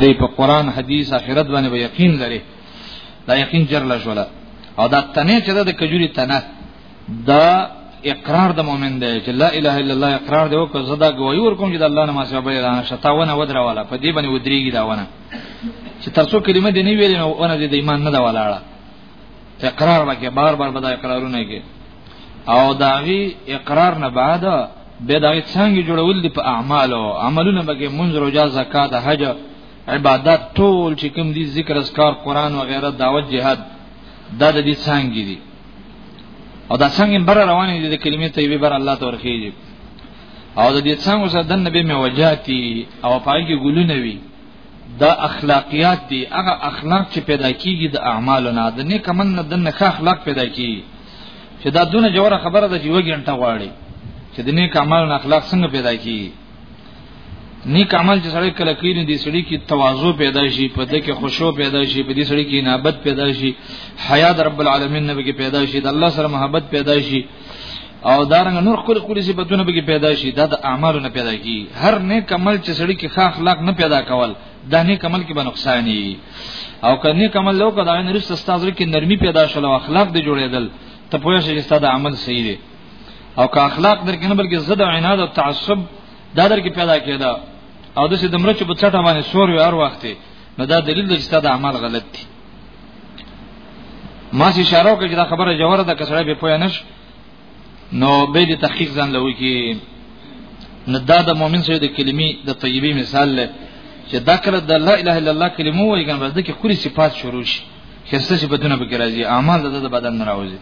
دې په قران حدیث اخرت باندې به یقین لري دا یقین جر لا شولا او دا تنه چې د کجوري تنه دا اقرار د مؤمن دی چې لا اله الا الله اقرار دی او که زدا گواہی ورکوم چې د الله نه ما سبب اعلان شتاونه ودرواله په دې باندې ودرېږي دا ونه چې ترڅو کلمه دې نه ویلې نو ونه دې د ایمان نه دا ولاړه اقرار وکي بار بار به دا اقرارونه کوي او داغي اقرار نه بعد به داغي څنګه جوړول دي په اعمال او عملونه به منځ روزه زکات حج عبادت ټول چې کوم دي ذکر اسکار قران و غیره دعوت جهاد دا د دې څنګه دي او دا څنګه بر روانې دي د کلمې طیبه بر الله تورخیږي او د دې څنګه سره د نبی مې وجاتی او پای کې ګلونه وي دا اخلاقیات دي هغه اخلاق چې پیدا کیږي د اعمالو نه د نیک عمل نه د نیک اخلاق پیدا کیږي چې دا دونه جوړه خبره ده چې یو غنټه غواړي چې د نیک عمل نه اخلاق څنګه پیدا کیږي نیک عمل چې سړی کله کوي د سړی کې تواضع پیدا شي په دې کې خشوع پیدا شي په دې سړی کې نابت پیدا شي حیا د رب العالمین نبی کې پیدا شي د الله سره محبت پیدا شي او دارنګ نور خپل خپل صفاتونه به پیدا شي دا د اعمالو نه پیدا کی هر نیک عمل چې سړی کې ښه اخلاق نه پیدا کول دا نیک عمل کې به نقصان وي او که نیک عمل لو کدا نه رسته ستاسو کې نرمي پیدا شول او اخلاق دې جوړېدل ته پوه شې چې ستاسو عمل صحیح دی او که اخلاق درکې نه بلکې زړه او عناد او تعصب دا درکې پیدا کېده او د سې د مرچ په چټه باندې سور وي هر وخت نو دا دلیل دی چې ستاسو عمل غلط دی ما سي اشاره وکړه چې دا خبره جوړه ده کسړه به پوه نش نو به دې تحقیق ځان لوي کې نو دا د مؤمن سره د کلمې د طیبې مثال له چې دا کړه د لا اله الا الله کلمه وایي ګنه بس د کې کلی صفات شروع شي خسته چې بدونه به راځي اعمال د د بدن نه راوځي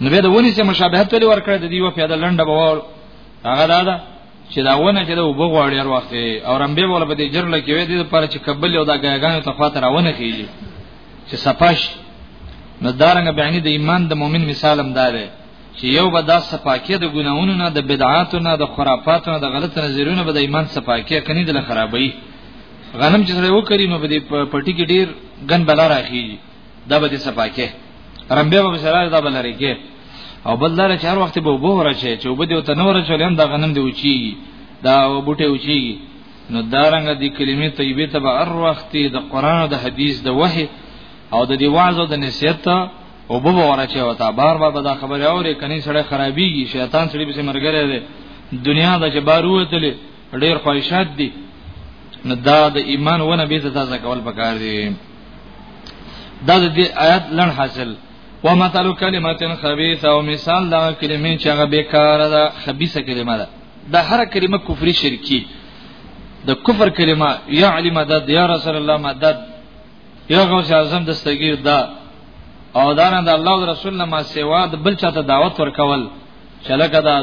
نو به د ونی سره مشابهت ولې ورکړه د دې و پیاده لنډه بوال هغه دا ده چې دا ونه چې دا وبغواړي هر وخت او رمبه ولا په دې جرله کې وې دې لپاره چې قبل او دا ګاګانو ته خاطر راونه کیږي چې صفاش نو دارنګ بیانی د ایمان د مؤمن مثال هم دار چې یو به دا صفاکیه د ګناونو نه د بدعاتو نه د خرافاتو نه د غلط نظرونو به د ایمان صفاکیه کني د خرابې غنم چې سره وکړي نو په دې پټي کې ډیر ګن بلا راخیږي دا به دې صفاکه رمبه به سره دا بلری کې او بل دا چې هر وخت به وبو ورچې چې وبو دې وته نور چولې هم دا غنم دی وچی دا بوټي وچی نو دارنګ د دې کلمې طیبه ته به هر وخت د قران او د حدیث د وحی او د دې واعظ او د نصیحت او به ورچې وتا بار بار به دا خبره اورې کني سړی خرابيږي شیطان سړی به مرګره دی دنیا د جبار وتلې ډیر خواهشات دي نو دا د ایمان ونه به تازه کول پکار دي دا د آیات لړ حاصل ومثل کلمه خبيثه او مثال دا کلمې چې هغه بیکاره ده خبيثه کلمه ده دا هر کلمه کفري شرکی د کفر کلمه یا علی مدد یا رسول الله مدد یا غوث اعظم دستگیر دا او دانه د الله او رسول الله ما سیوا د بل چاته دعوت ورکول چلکه دا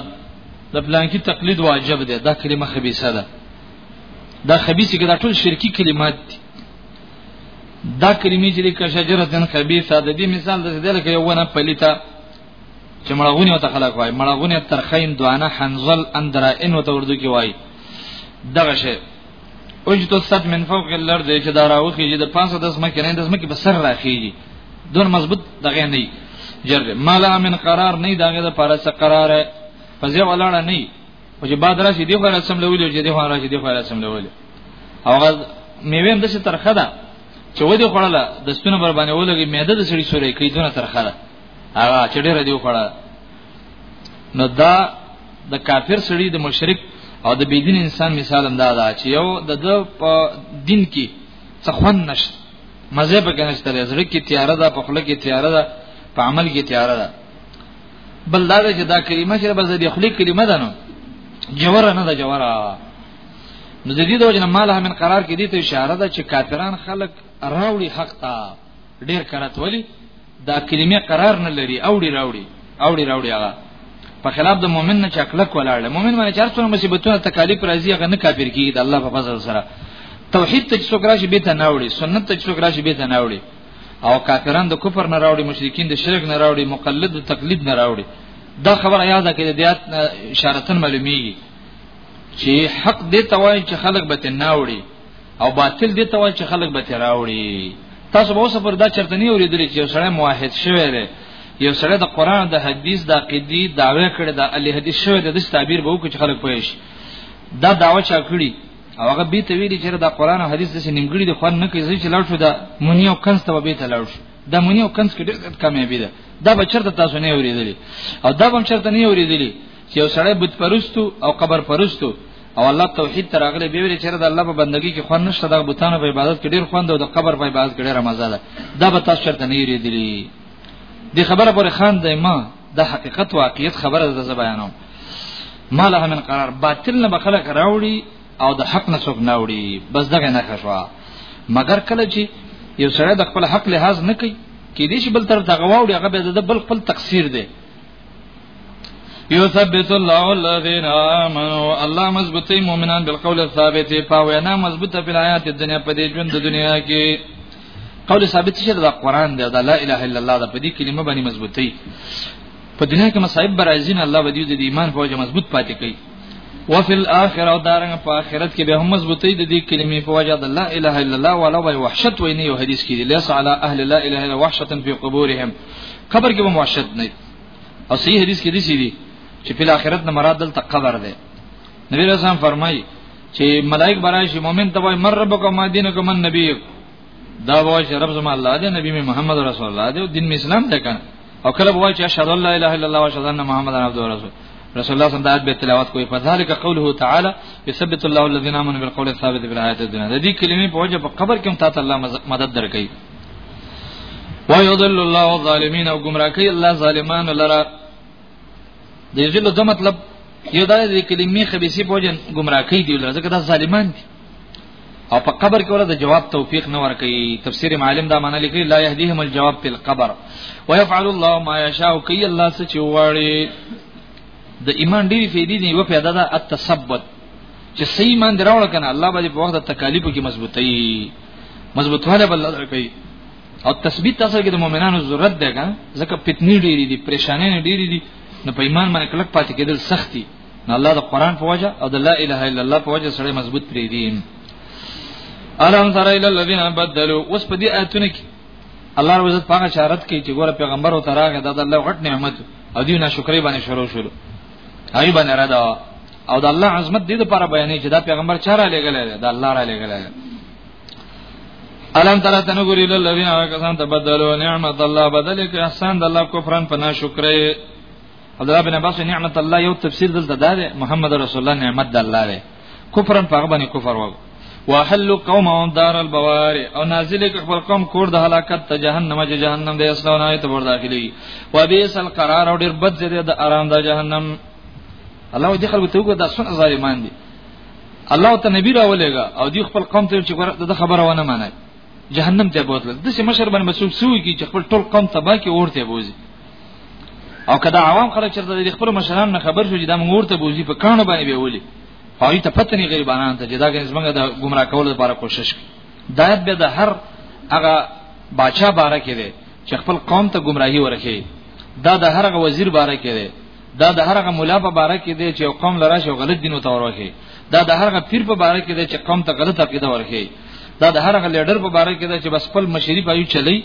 د پلانکی تقلید واجب دی دا کلمه خبيثه ده دا خبيثه کې دا ټول شرکی کلمات دي دا کلمې چې لکه شجره دن خبيثه ده دې مثال د دې لکه یو ونه پلیته چې مړغونی وته خلک وای مړغونی ترخین دوانه حنزل اندرائن وته اردو کې وای دغه شی اوجت السد من فوق الارض چې دا راوخی چې د پاسه د زمکه نه د زمکه په سر راخیږي دون مضبوط دغه نه جر مالا من قرار نه دغه د پاره څه قرار فزی ولاړه نه او چې بعد راشي دی خو رسم لول چې دی خو راشي دی خو رسم لول او غز میوه د څه ترخه ده چې ودی خړله د ستونه بر باندې ولګي معده د سړي سورې کوي دونه ترخه ده هغه چې ډېر دی خړله نو دا د کافر سړي د مشرک او د بيدین انسان مثال هم دا ده چې یو د د په دین کې څه خوند نشته مزه به کنيشته زړه کې تیار ده په خله کې تیار ده په عمل کې تیار ده بل دا چې دا کلمه چې بس د خلی کلمه ده نو جوره نه ده جوره نو د دې د وجنه مالها من قرار کې دي ته اشاره ده چې کافران خلق راوړي حق ته ډیر کرت ولی دا کلمه قرار نه لري اوړي راوړي اوړي راوړي هغه په خلاف د مؤمن نه چکلک ولاړ مؤمن باندې چار څونه مصیبتونه تکالیف راځي هغه نه کافر کیږي د الله په فضل سره توحید ته څوک راشي به ته نه وړي سنت ته څوک راشي به ته نه وړي او کافران د کفر نه راوړي مشرکین د شرک نه راوړي مقلد د تقلید نه راوړي دا خبره یاد کړئ د یاد اشارتن معلومیږي چې حق دې توای چې خلق به ته نه وړي او باطل دي ته وای چې خلک به تراوړي تاسو به اوس پر دا چرته نه اوریدل چې یو سړی موحد شوی دی یو سړی د قران د حدیث د عقیدی داوی کړی د علی حدیث شوی د تعبیر به وکړي خلک پوه شي دا داوا چا کړی او هغه به ته ویلي چې د قران او حدیث د نیمګړي د خوان نه کوي چې لاړ شو دا مونی او کنس ته به ته لاړ شو دا مونی او کنس کې ډېر کمې بي ده دا به چرته تاسو نه اوریدلی او دا به چرته نه اوریدلی چې یو سړی بت پرستو او قبر پرستو او الله توحید تر اغله به ویل چې د الله په بندگی کې خوان نشته د بوتانو په عبادت کې ډیر خوان دی او د قبر په عبادت کې ډیر مزه ده دا به تاسو شرط نه یری دي دی خبره پر خان دی ما د حقیقت واقعیت خبره ده زه بیانوم ما له من قرار باطل نه بخلق راوړي او د حق نه څوک نه وړي بس دغه نه خشوا مګر کله چې یو سړی د خپل حق لحاظ نه کوي کې دې شي بل طرف دغه واوړي هغه به د بل خپل تقصیر دی یثبت الله الذين امنوا الله مضبوطی مؤمنان بالقول الثابت فاوینا مضبوطه په آیات دنیا په دې ژوند دنیا کې قول ثابت شه د قران دی دا لا اله الا الله دا په دې کلمه باندې مضبوطی په دنیا کې مصائب برازین الله ودی د ایمان فوج مضبوط پاتې کوي وفي الاخره او دارنګ په اخرت کې به هم مضبوطی د دې کلمې په وجه د لا اله الا الله ولا وی وحشت ویني او حدیث کې ليس على اهل لا اله الا وحشت في قبورهم قبر کې به وحشت نه او صحیح حدیث کې دي دي چې په آخرت نه مراد دلته قبر ده نبی رسول الله فرمایي چې ملائک برای شي مؤمن ته وای مر ربک ما دینک من نبی دا وای چې رب زما الله دې نبی می محمد رسول الله دې دین می اسلام ده کنه او کله وای چې اشهد ان لا اله الا الله واشهد ان محمد عبد رسول رسول الله صلی الله علیه وسلم به تلاوت کوي په ذالک قوله تعالی یثبت الله الذين امنوا بالقول الثابت في الحیات الدنیا د دې کلمې په وجه په قبر کې هم تاسو الله مدد درکړي ويضل الله الظالمين او گمراه کوي الله ظالمان لرا د ذل د مطلب یو دا د کلمې خبيسي بوجن گمراه کوي دی لرا ځکه دا ظالمان دي او په قبر کې ورته جواب توفیق نه ورکي تفسیر معلم دا معنی لیکي لا يهديهم الجواب في القبر ويفعل الله ما يشاء کوي الله څه چې وړي د ایمان ډېری فائدې دی و پیدا ده التثبت چې صحیح ایمان دراوړ کنه الله باندې په وخت تکالیفو کې مضبوطی مضبوطواله بل کوي او تثبیت تاسو کې د مؤمنانو ضرورت ده کنه ځکه فتنې ډېری دي پریشانې ډېری دي نو په ایمان باندې کلک پاتې کېدل سختي نو الله د قران په وجه او د لا اله الا الله په وجه سره مضبوط پرې دي الان تر الى الذين بدلوا اوس په دې آیتونه کې الله رب عزت پاک اشارت کوي چې ګوره پیغمبر او تراغه د الله غټ نعمت او دې ناشکرې باندې شروع شول هغه باندې را دا او د الله عظمت دې لپاره بیانې چې دا پیغمبر چاره لګل دی دا الله را لګل دی الم ترى تنغري الذين وكسان تبدلوا نعمت الله بدلك احسان الله كفرا فنا شكري عبد الله بن عباس نعمت الله یو تفسیر دلته دا محمد رسول الله نعمت الله دی کفرن په هغه باندې کفر وکړ واحل قوم دار البوار او نازل ک خپل قوم کور د هلاکت ته جهنم چې جهنم د اسلام نه ته ور داخلي و بیس القرار او ډیر بد زده د آرام د جهنم الله دې خلکو ته وګدا سن ظالمان دي الله ته نبی راولېګا او دې خپل قوم ته چې د خبره ونه مانای جهنم ته بوتل د سه مشر باندې مسوب سوی کی چې خپل ټول قوم تباہ کی اورته بوزي او کدا عوام خلک چې د خپل مشران نه خبر شو چې دا مور ته بوزي په کانو باندې به ولي هغه ته پته نه غریبانان ته چې دا ګنځ موږ د گمراه کولو لپاره کوشش کوي دایت به د هر هغه بچا باره کې دی چې خپل قوم ته گمراهي ورکړي دا د هر هغه وزیر باره کې دی دا د هر هغه مولا په باره کې دی چې قوم لره شو غلط دین ته ورکړي دا د هر هغه پیر په باره کې دی چې قوم ته غلط عقیده ورکړي دا د هر هغه لیډر په باره کې دی چې بس خپل مشری پایو چلی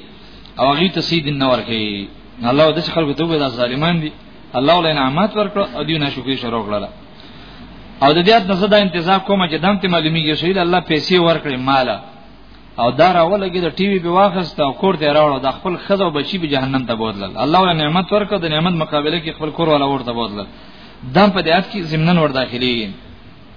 او هغه ته سید نه ورکي الله د خلکو ته ودا ظالمان دي الله ولې نعمت ورکړ او دی نه شکرې شروع کړل او د دې نزد انتظار کوم چې دم ته معلومیږي شهید الله پیسې ورکړي مال او دا راولګي د ټي وي په واخست او کور ته راوړو د خپل خزه او بچي به جهنم ته بوتلل الله ولې نعمت ورکړ د نعمت مقابله کې خپل کور ولا ورته بوتلل دم په دې اف کې زمنن ور داخلي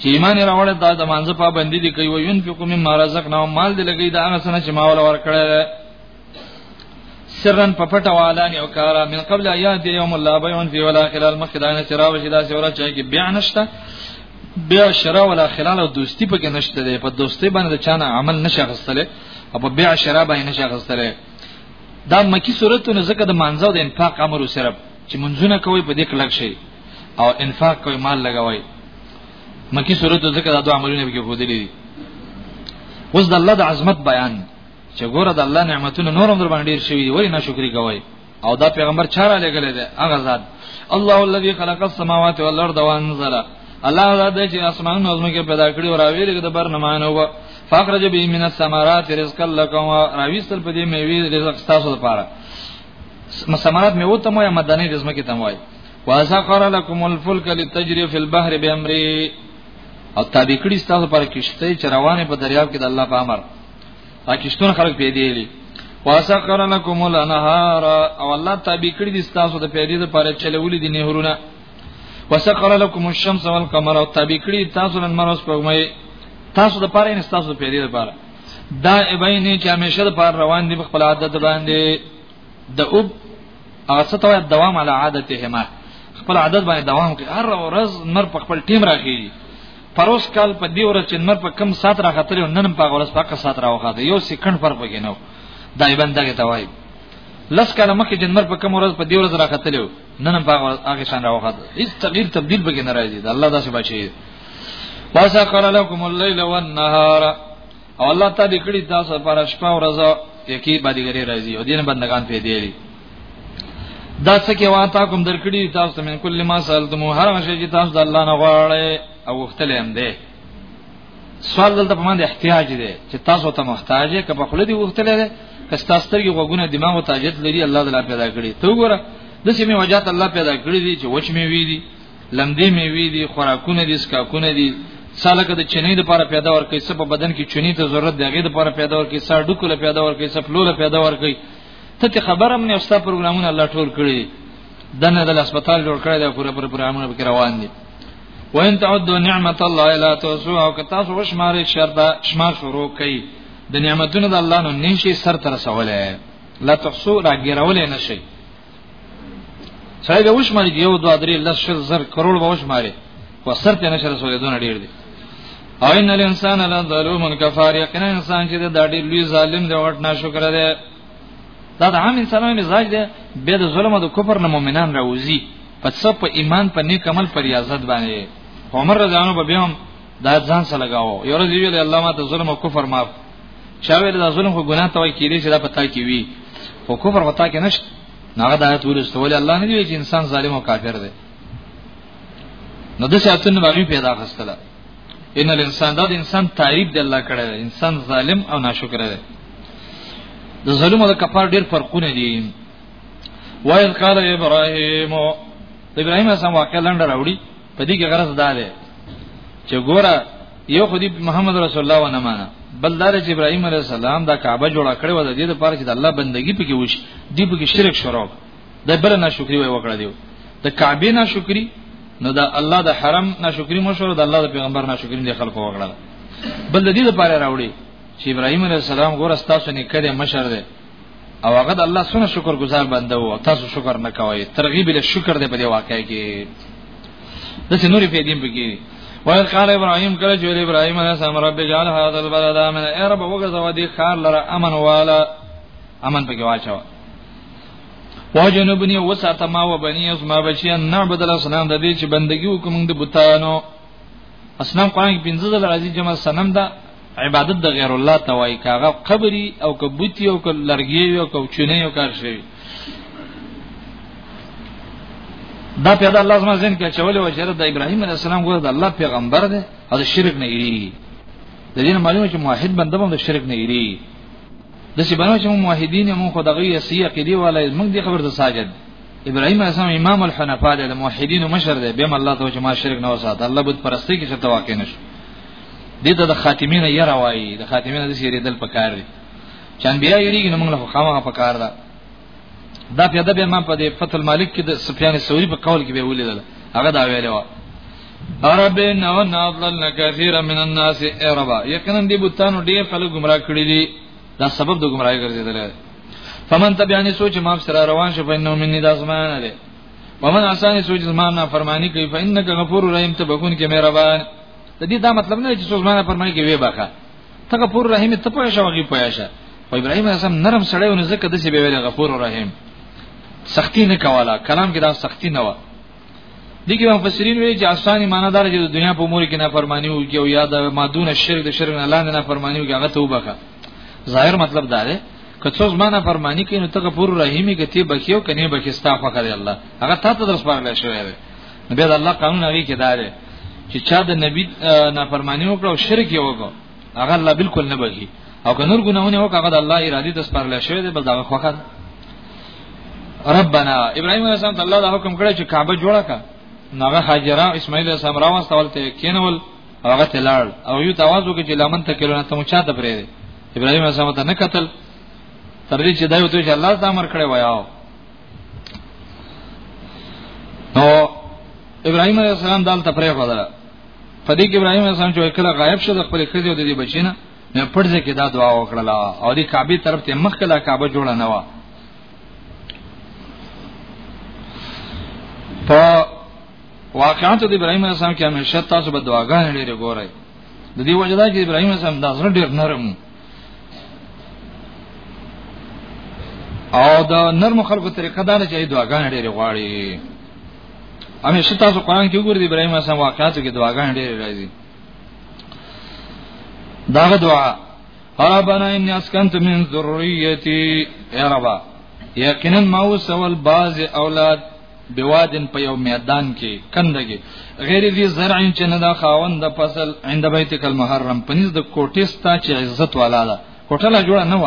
چې ایمان راوړل دا د مانزه پابندي دي کوي او ينفق مما رزقنا مال دې لګي دا هغه سره چې ما ولا ورکړل سرن په پټه والان او کارا من قبل ایات یوم الله بیون فی ولا خلال مخدان شرا و شدا سورا چا کې بیا نشته بیا شرا ولا خلال او دوستی په کې نشته ده په دوستی باندې چانه عمل نشه غستله او په بیا شرا باندې نشه غستله دا مکی صورتونه زکه د مانزه او د انفاق امر سره چې منځونه کوي په دې کلک شي او انفاق کوي مال لګوي مکی صورت ذکر دا دوه عملونه به کې خو دي اوس د الله د عظمت بیان چې ګوره د الله نعمتونه نور هم در باندې ډیر شوی ولی نه شکرې کوي او دا پیغمبر چاره لګل دی هغه ذات الله الذي خلق السماوات والارض وانزل الله ذات چې اسمان او زمکه پیدا کړی او راویل د بر نمانه و فخرج به من الثمرات رزقا لكم راویستل په دې میوه رزق تاسو لپاره مسمانات مې وته مو یا مدني د زمکه ته موای واسخر لكم الفلك لتجري في البحر بامره او تابع کړی ستاسو پر کشته چې روانه په دریاب کې د الله په امر پاکستان خلک پیدا دي واسخر لكم الانهار او الله تابع کړی دي ستاسو د پیدا لپاره چلولې دي نهرونه وسخر لكم الشمس والقمر او تابع کړی تاسو نن مروز په مې تاسو د پاره نه تاسو پیدا لپاره دا ابین چې همیشه د پار روان دي په خپل عادت باندې د اوب هغه څه ته دوام علی عادتهما خپل عادت باندې دوام کوي هر ورځ نر په خپل ټیم راخي پروس کال په دی ورځ چې نر په کم سات راخطري نن په ورځ په کم سات راوخاته یو سکند فرق وګینو دا ابین دغه توای لس کاله مخکې جنمر په کم ورځ په دی ورځ راخطري نن په هغه شان راوخت هیڅ تغییر تبديل به نه راځي د الله داسې بچي وسخر لكم الليل والنهار او الله تعالی کړی تاسو پر شپه او ورځ یکی باندې غری راځي او دین بندگان په دی لري دا څه کې واتا کوم درکړي تاسو ته من کل ما سالتم هر هغه شی چې تاسو د الله نه غواړئ او وختل هم دی سوال دلته په معنی احتیاج دی چې تاسو ته محتاج یې کبه خلدي وختل دی که تاسو ترګي غوګونه دماغ او تاجت لري الله تعالی پیدا کړی ته وګوره د سیمه وجات الله پیدا کړی دی چې وچ می وی دي لمدې می وی دي خوراکونه دي سکاکونه دي سالکه د چنې د لپاره پیدا ورکړي سب بدن کې چنې ته ضرورت دی هغه د لپاره پیدا ورکړي سر ډکول پیدا ورکړي سب لوله پیدا ورکړي ته خبرم نه اوستا پروګرامونه الله ټول کړی دنه د هسپتال جوړ کړی دا پوره پروګرامونه به روان دي وان تعدوا نعمت الله لا تحصوها او که تاسو وشمارئ شردا شمار شروع کړئ د نعمتونو د الله نو نشي سر تر سواله لا تحصو را ګرولې نشي سړی وشماري یو دوه درې لس شل زر کروڑ به وشماري خو سر ته نشي رسولې دونه ډیر دي او ان الانسان لظلوم کفار یقینا انسان چې د ډېر لوی ظالم دی او نه شکر دی دا د عام انسانانو مزاج دی به د ظلم او د کفر نه مؤمنان راوځي په څه په ایمان په نیک عمل پر ریاضت باندې عمر رضی الله عنه به هم دا ځان سره لگاو یو ورځ ویل الله ما ته ظلم او کفر معاف چا ویل دا ظلم خو ګناه ته وای کیږي چې دا پتا کی وی خو کفر وتا کې نشته هغه دا ټول استول الله نه دی چې انسان ظالم او کافر دی نو د ساتنه باندې پیدا خستله ان الانسان دا د انسان تعریف دی الله کړی دی انسان ظالم او ناشکر دی د ظلم او د کفار ډیر فرقونه دي وایز قال ابراهیم ابراهیم سم واقع لنډ راوړي په دې کې غرض دا دی چې ګوره یو خدای محمد رسول الله ونه معنا بلدار چې ابراهیم علیه السلام دا کعبه جوړه کړې و د دې لپاره چې د الله بندگی پکې وشي دی پکې شرک شروع د بل نه شکرې وای وکړه دی د کعبه نه شکرې نو د الله د حرم نه شکرې مو شروع د الله د پیغمبر نه شکرې د خلکو وکړه بل د دې لپاره راوړي چې ابراهيم عليه السلام ګور استاسو نه کړي مشر دی او هغه د الله سونه شکر گزار بنده او تاسو شکر نه کوئ ترغیب له شکر دی په دی واقع کې د څه نورې پیدیم بګی وای قال ابراهيم کله چې ابراهيم عليه السلام رب جعل هذا البلد امن اے رب وګرځوا دي خار لره امن والا امن پکې واچو واجنبني وساته ما وبني اسما بچي نعبد الاصنام د دې چې بندگی وکوم د بوتانو اسلام قران کې پنځه ځله راځي جمع سنم ده عبادت د غیر الله ته وایي کاغه قبري او کبوتی او لرګي او کوچنه او کار شي دا پیدا الله زما زین کې چولې وجره د ابراهیم علی السلام ګور د الله پیغمبر دی او د شرک نه یری د دین معلومه چې موحد بنده هم د شرک نه یری د څه بنو چې موحدین هم خدای یې سیه کې دی والای موږ دې خبر د ساجد ابراهيم عليه السلام امام الحنفاء د موحدين مشر دی بهم الله ته چې ما شرک نه وسات الله بت پرستی کې څه واقع نشو دې ته د خاتمین یې راوایي د خاتمین د سیری دل پکار دی چان بیا یریږي نو موږ له خامه پکار ده دا پیدا به ما په دې فتل مالک کې د سفیان ثوری په قول کې به ولیدل هغه دا ویلی و رب نو ناضلنا كثيرا من الناس اربا یقینا دې بوتانو ډېر خلک گمراه کړی دي دا سبب د گمراهی ګرځیدل فمن تبعانی سوچ ما سره روان شو فإنه مني دا زمانه ده ومن عصاني سوچ زما نه فرمانی کوي فإنك غفور رحیم ته بخون کې مهربان د دې دا مطلب نه چې څو زما نه فرمانی کوي باخه ته غفور رحیم ته پوه شو غي پوه شو خو ابراهيم اعظم نرم سړی ونه زکه د سی به ویل غفور رحیم سختی نه کوله کلام کې دا سختی نه و دغه مفسرین ویلي چې اساني معنی دار چې د دنیا په امور کې نافرمانی وکي او یا د مادون شرک د شرک نه لاندې نافرمانی وکي هغه توبه کا ظاهر مطلب دا دی که څو زمانه فرمانی کینو ته غفور رحیمی کې تی بخیو کني بخستا خو کړی الله هغه تا ته درس پرله شوی دی نو به الله قانون هغه کې دار چې چا د نبی نافرمانی وکړو شرک یې وکړو هغه الله بالکل نه بخي او که نور ګناونه وکړه هغه د الله اراده د سپارل شوی دی بل دا خوخه ربنا ابراهيم عليه السلام الله دا حکم کړی چې کعبه جوړه کا نغه حجرا اسماعیل عليه السلام راوستول ته کینول هغه ته لاړ او یو تواز وکړي چې لمن ته کلونه ته مچا ته پرې دی ابراهيم عليه السلام ته نه قتل تر دې چې دا یو ته چې الله دا امر کړی وایاو نو ابراهيم عليه السلام دالته پرې غوډه په دې کې ابراهيم عليه السلام چې کله غایب شو د خپل خځې او د دې بچینه نه پړځه کې دا دعا وکړه او د کعبه طرف ته مخ کله کعبه جوړه نه و په واقعات د ابراهيم عليه السلام کې همیشه تاسو به دعاګانې لري ګورئ د دې وجه دا چې ابراهيم عليه السلام دا زړه ډېر نرم او دا نرم خلکو طریقه دا نه چې دعاګانې لري غواړي همیشه تاسو قران کې وګورئ ابراهيم اسلام واقعاتو کې دعاګانې ډېرې راځي داغه دعا ربنا اني اسكنت من ذريتي يا رب یقینا ما وسول باز اولاد بوادن په یو میدان کې کندګي غیر دې زرع چې نه دا خاوند د فصل عند بیتک المحرم پنځ د کوټیستا چې عزت والا ده کوټه لا جوړه نه و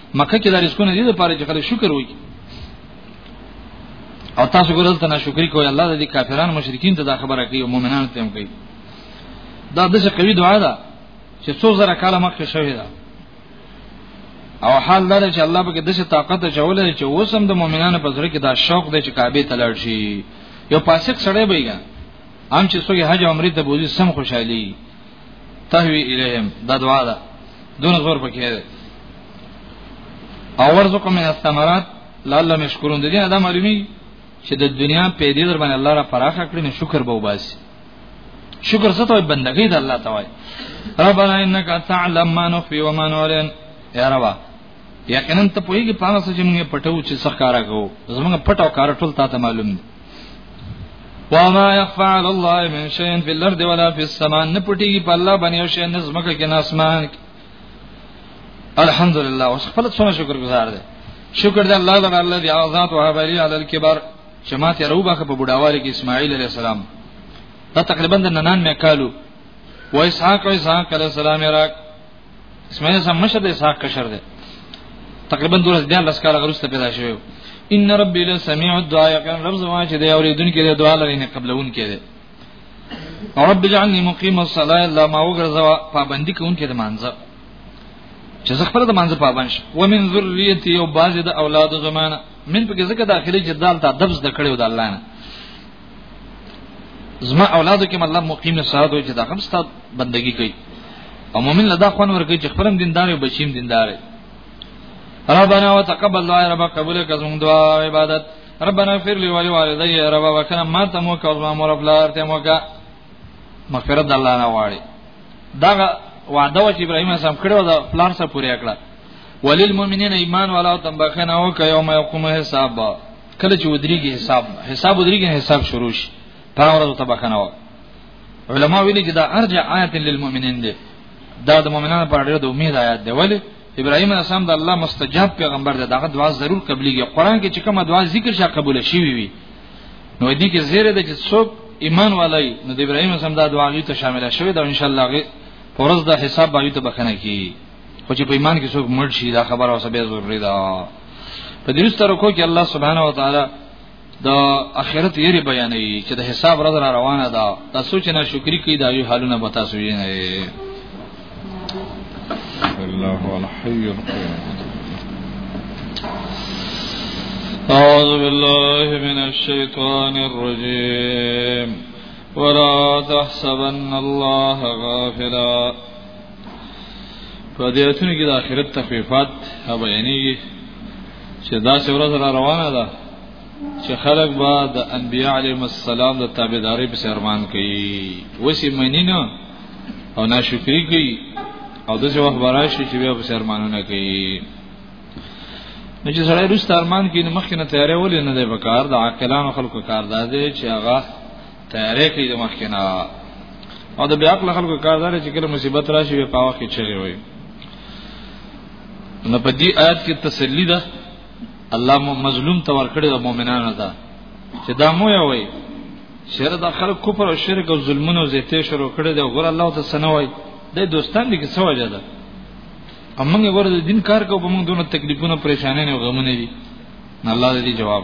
مکه کې د رزقونو دي لپاره چې خلک شکر وکړي او تاسو ګورل ته ناشکری کوی الله د دې کافرانو مشرکین ته دا خبره کوي او مؤمنانو ته هم کوي دا د څه قوی دعا ده چې څو زره کاله مخکې شوې ده او حال دا چې الله به د څه طاقت چولې چې اوس هم د مؤمنانو په زړه کې دا شوق دی چې کعبه ته لاړ شي یو پاسک سړی بیګا هم چې څوګه حج عمرې ته بوزي سم خوشحالي تهوی الیهم دا دعا ده دون زور پکې ده او ورزق من الثمرات لاله مشکورون دي دا معلومي چې د دنیا په دې در باندې الله را فراخ کړی نو شکر به وباسي شکر څه ته بندګۍ ده الله تعالی ربنا انك تعلم ما نخفي وما نعلن یا رب یقینا ته پوهیږي په هغه څه چې موږ پټو چې څه کارا کوو زموږ پټو کار ټول تا ته معلوم دي وما يخفى على الله من شيء في الارض ولا في السماء نه پټيږي په الله باندې او شي نه زمکه کې نه اسمان کې الحمدلله اوس خپل څونه شکر گزار دي شکر دې الله تعالی الله دې آزاد او حبري على الكبر چې ما ته روبه په بډاوالي کې اسماعیل عليه السلام دا تقریبا د ننان مې کالو و اسحاق او اسحاق عليه السلام راک اسماعیل سم مشه د اسحاق کشر دی تقریبا دولس بیا لس کاله غرسته پیدا شوی ان ربی له سميع الدعاء یقین رب زما چې دی اوریدونکو دی دعا لري نه قبلون کې دی رب اجعلني مقيم الصلاه الله ما وګرځوا پابندي کوونکې د مانځه چې زه خپل د مانځه پابند شم ومن ذريتي او باز د اولاد زمانه من په ځکه داخلي جدال ته دبز د کړو د الله نه زما اولادو کې الله مقیم سره دوی چې دا هم ستاسو بندگی کوي او مؤمن لدا خوان ورګي چې خپلم دیندار او بچیم دیندار ربنا وتقبل دعاء رب قبول کزم دعا عبادت ربنا اغفر لي ولوالدي رب وکنا ما تمو کزم مور بلار تمو کا مغفرت الله نه واړي دا وعده و چې ابراهيم اسلام کړو دا پلان سره پوره کړه وللمؤمنین ایمان والا تم بخنه او که یوم یقوم حساب کله چې ودریږي حساب حساب ودریږي حساب شروع شي دا ورته تبخنه و علما ویلي چې دا ارجع آیت للمؤمنین دی دا د مؤمنانو په اړه د امید آیات دی ولی ابراهیم علیه السلام د الله مستجاب پیغمبر دی داغه دعا ضرور قبليږي قران کې چې کومه دعا ذکر شې قبول شي وي نو دې کې زیره د چې څوک ایمان والای نو د ابراهیم علیه السلام دا دعا غي ته شامل شوی دا ان شاء الله غي پرز د حساب باندې ته بخنه کی خو چې په ایمان کې څوک مړ شي دا خبره اوسه به ضروري ده په دې سره کو کې الله سبحانه و تعالی د اخرت یې بیانوي چې د حساب ورځ را روانه ده تاسو چې نه شکرې کوي دا یو حالونه به تاسو یې نه الله الحي القيوم أعوذ بالله من الشيطان الرجيم ولا تحسبن الله غافلا په دې اتونو کې د آخرت تخفیفات ها بیانېږي چې دا چې ورځ را روانه ده چې خلک به د انبیاء علیهم السلام د تابعداري په سرمان کوي وسی منینه او ناشکری کوي او د څه وخت براشي چې بیا په سرمانونه کوي نو چې سړی روس ترمان کې مخکې نه تیارې ولې نه دی په کار د عاقلانو خلکو کار دا دی چې هغه تیارې کې د مخ کې نه او د بیا خپل خلکو کار دار چې کله مصیبت راشي په پاوه کې چلی وي نو په دې آیات کې تسلی ده الله مظلوم ته ورکړي د مؤمنانو ته چې دا مو یې وي شر د خلک کفر او شرک او ظلمونو زیته شروع کړي دی وګور الله ته سنوي د دوستان دي کې څه وجه ده امنګ ور د دین کار کو په موږ دونه تکلیفونه پریشانې نه غمونه دي الله دې جواب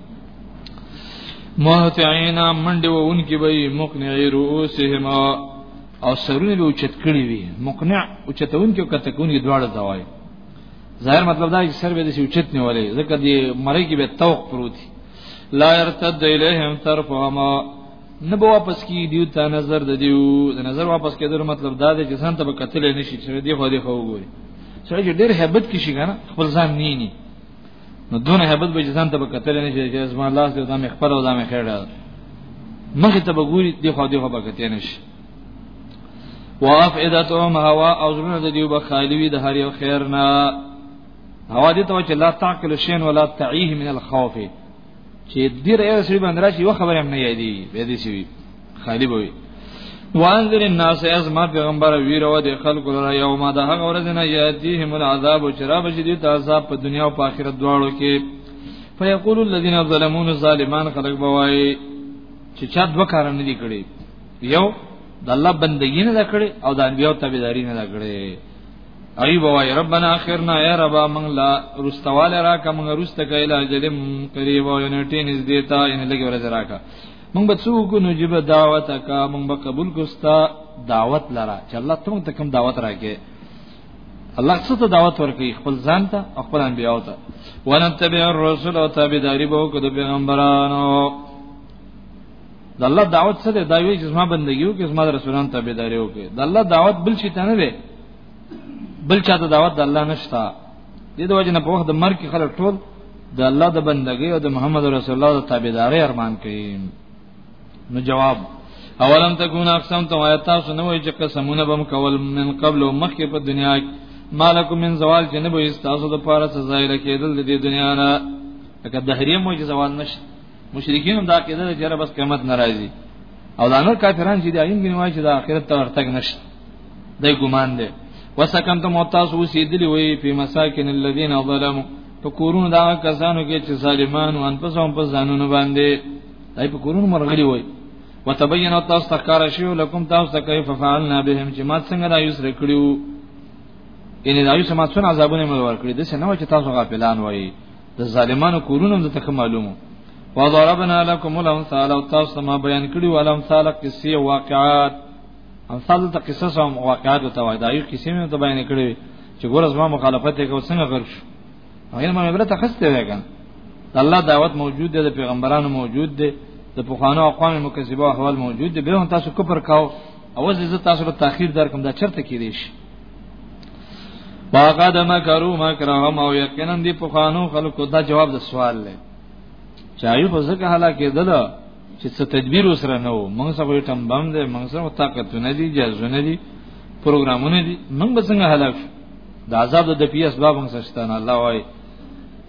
مهتعینا منډه وونکي به مقنعي رؤوسهم او سرونه به اوچت کړی وي مقنع اوچتونکي او کتکونکي دواړه ځای ظاهر مطلب دا چې سر به د اوچت نه ولې ځکه د مړی کې به توق پروت لا يرتد الیهم طرفهما نه به واپس کی دیو ته نظر د دیو د نظر واپس کېدل مطلب دا دی چې ځان ته به قتل نشي چې دی خو دی خو وګوري سره چې ډېر hebat کې شي کنه خپل ځان نه ني نو دونه هبت به ځان ته کتل نه شي چې زما لاس دې دمه خپل او دمه خیر ده مخه ته بګوري دی خو دی خو بکته نه شي وافئدتهم هوا او زړه د دیو بخالوی د هر یو خیر نه هوا دې ته چې لا تعقل شین ولا تعیه من الخوف چې ډیر یو سړي باندې راشي یو خبره هم نه یادي به دې شي خالی به وي وانذر الناس از ما پیغمبر ویرو د خلکو را یوم د هغه ورځ نه یاتیهم العذاب او چراب شدی ته عذاب په دنیا او په آخرت دواړو کې فیقول الذين ظلمون ظالمان خلق بوای چې چا دوه کار نه دي کړی یو د الله بندګی نه کړی او د انبیو تابعداري نه کړی ای بوای ربنا اخرنا یا رب من لا رستواله را کوم رست کایلا جلم قریب او نټی نږدې تا ان لګي ورځ راکا مونږ به څو کو نجيب دعوت کا مونږ به قبول کوستا دعوت لرا چې الله ته مونږ ته کوم دعوت راکې الله څه ته دعوت ورکړي خپل ځان ته او خپل انبیاء ته ونتبع الرسل او تابعداري به وکړو د پیغمبرانو د الله دعوت څه ده دا وی چې زما بندګیو کې زما رسولان تابعداري وکړي د الله دعوت بل شي ته نه ده بل چا ته دعوت د الله نشتا د دې وجه نه په وخت د مرګ کې خلک ټول د الله د بندګۍ او د محمد رسول الله د تابعداري ارمان کوي نو جواب اولم تکون اقسم تو آیات تاسو نه وای چې قسمونه بم کول من قبل مخکې په دنیا کې مالکم من زوال چې نه به تاسو د پاره سزا یې کېدل د دې دنیا نه لکه دهریه مو چې زوال نشته مشرکین دا کېده چې رب بس قیامت ناراضي او دا نور کافران چې دا یې ګنوای چې د آخرت ته ورتګ نشته دای ګمان دی وسکنتم وتاسو سیدلی وی په مساکن الذين ظلموا په کورونو دا کسانو کې چې ظالمانو ان په ځان په ځانونو باندې دای په کورونو مرغلي وای وتبین تاسو تکار شیو لکم تاسو ته کیف فعلنا بهم چې ما څنګه دا یوسر کړیو ان دا یوسر ما څنګه عذابونه مل ور کړی د څه نه و چې تاسو غافلان وای د ظالمانو کورونه هم ته معلومو وضربنا لكم الامثال او تاسو ما بیان کړی ولم ثال قصې واقعات امثال ته قصص او واقعات ته وای دا یو قصې مې ته بیان کړی چې ګورز ما مخالفت وکړ څنګه غرق شو هغه ما عبرت اخسته وکړ الله دعوت موجود دی د پیغمبرانو موجود دی د پخوانو اقوام مکذبه احوال موجود دی به تاسو کوپر کاو او زه تاسو ته تاخير درکم دا چرته کې دي شي واقع د مکرو مکرهم او یقینا دی په خانو خلکو دا جواب د سوال لې چای خو ځکه هلاکه دل چې څه تدبیر وسره نه وو موږ سره یو ټم بم دی موږ سره طاقت نه دی جزونه دی پروګرامونه دی موږ به څنګه هلاک شو د عذاب د پی اس باب موږ سشتان الله وای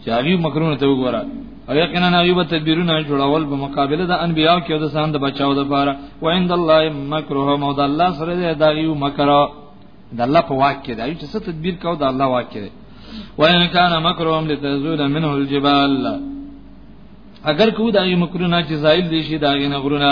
چې هغه مکرونه ته وګوره او یقینا هغه به تدبیرونه جوړول په مقابله د انبیاء کې او د سان د بچاو د پاره وعند الله مکرهم او د الله سره د دایو مکرو د الله په واک کې دی چې څه تدبیر کاو د الله واک کې دی وان کان مکرهم لتزول منه الجبال اگر کو دا یو مکرونه چې زائل دي شي دا غنه غرونه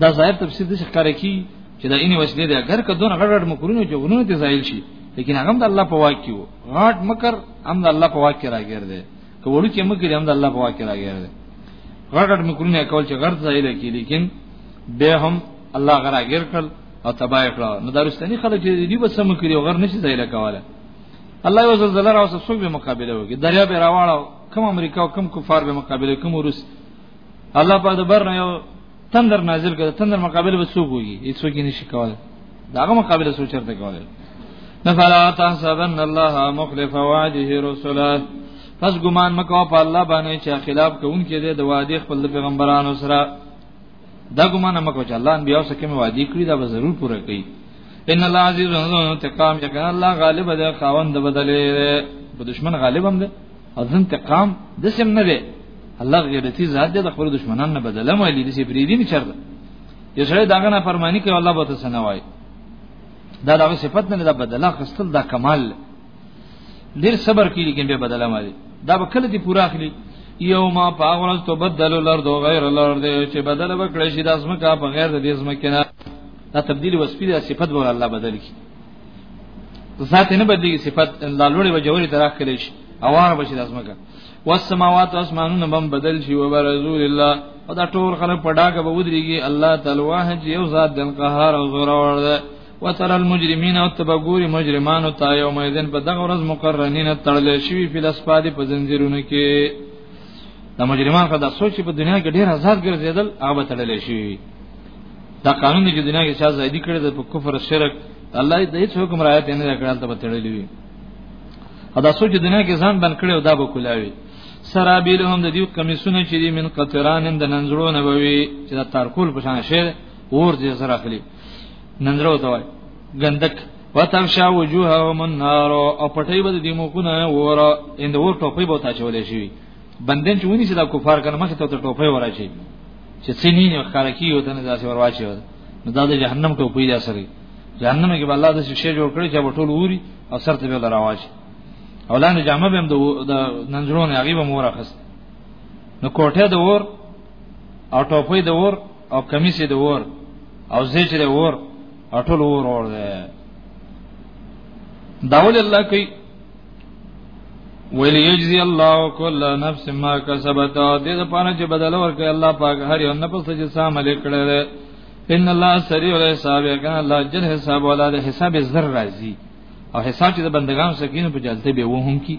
دا ظاهر تفسیر دې ښکاره کی چې دا اینه وسیله ده اگر که دون غړ غړ مکرونه چې غرونه دي زائل شي لیکن هغه د الله په واک کې وو غاټ مکر هم د الله په واک کې راګر دی که وړو کې مکر هم د الله په واک کې راګر دی غړ غړ مکرونه کول چې غرض زائل کی لیکن به هم الله غرا غیر کړ او تبای کړ نو درستنی خلک چې دی به سم کړی او غر نشي ځای لکواله الله یو زلزلہ راو څوک به مقابله وکړي دریا به راواړو کوم امریکا او کوم کفار به مقابله کوم روس الله په دبر نه یو تندر نازل کړ تندر مقابله به څوک وږي هیڅ وږي نشي کولای داغه مقابله څوک چرته کولای نفلا تحسبن الله مخلف وعده رسوله پس ګمان مکو په الله باندې چې خلاف کوونکې ده د وعده خپل پیغمبرانو سره دا ګمان مکو چې الله انبیاء سره کوم وعده کړی دا به ضرور پوره کوي ان الله عزیز انتقام یکن الله غالب ده خاوند بدلې په دشمن غالب هم ده او انتقام د سم نه ده الله غیرتی ذات ده خپل دشمنان نه بدله مې لیدې چې بریدي نه چرته یو سره داغه نه فرمانی کوي الله به تاسو نه وای دا دغه صفت نه ده بدله خستل دا کمال ډیر صبر کړي کې به بدله مالي دا به کله دې پورا اخلي یوم پاغرز تو بدل الارض غیر الارض چې بدل وکړي شي د اسمکا په غیر د دې اسمکه نه دا تبدیل وسپی د صفت ور الله بدل کی ذات نه بدلی صفت الله لوري به جوړي تراخ کړي شي اوار بشي د اسمکا والسماوات اسمانونه بم بدل شي و رسول الله او دا ټول خلک په ډاګه به ودرېږي الله تعالی واه یو ذات د قهار او زور ور ده وتر المجرمین او تبغور مجرمانو تا یوم اذن په دغه ورځ مقرنین تړل شوی په لسپادې په زنجیرونو کې دا مجرمان خدا سوچ په دنیا کې ډیر آزاد ګرځیدل هغه تړل شوی دا قانون چې دنیا کې چا زیادی کړی د کفر شرک الله دې هیڅ حکم رعایت نه کړل ته تړلې وي دا سوچ دنیا کې ځان بند کړو دا به کولاوي سرابیلهم د دې کمیسونه چې من قطران د ننزړو نه بوي چې دا تارکول په شان شعر اور دې زرا خلی نندرو دوی غندک وتغشا وجوههم النار او پټي به د موکونه ور اند ور ټوپي به تا چولې شي بندن چونی چې دا کفار کنه مخه ته ټوپي وراشي چې سینې نه ښکار کی یو تنه داسې ورواچي نو دا د جهنم ټوپي دا سره جهنم کې الله د شیشه جوړ کړی چې ټول ووري او سر ته به راواچي اولانه جامه به هم د ننځرونه هغه به مور اخست نو کوټه د ور او ټوپي د ور او کمیس د ور او زیچ د ور اټول ور اور ده داول الله کوي ویل یجزی الله کل نفس ما کسبت دې د پانه چې بدل ورکړي الله پاک هر یو نفس چې سام لیکړل ان الله سریع الحساب کنا الله جل حساب ولا د حساب زر راضی او حساب چې د بندگانو سکینو په جلته به وهم کی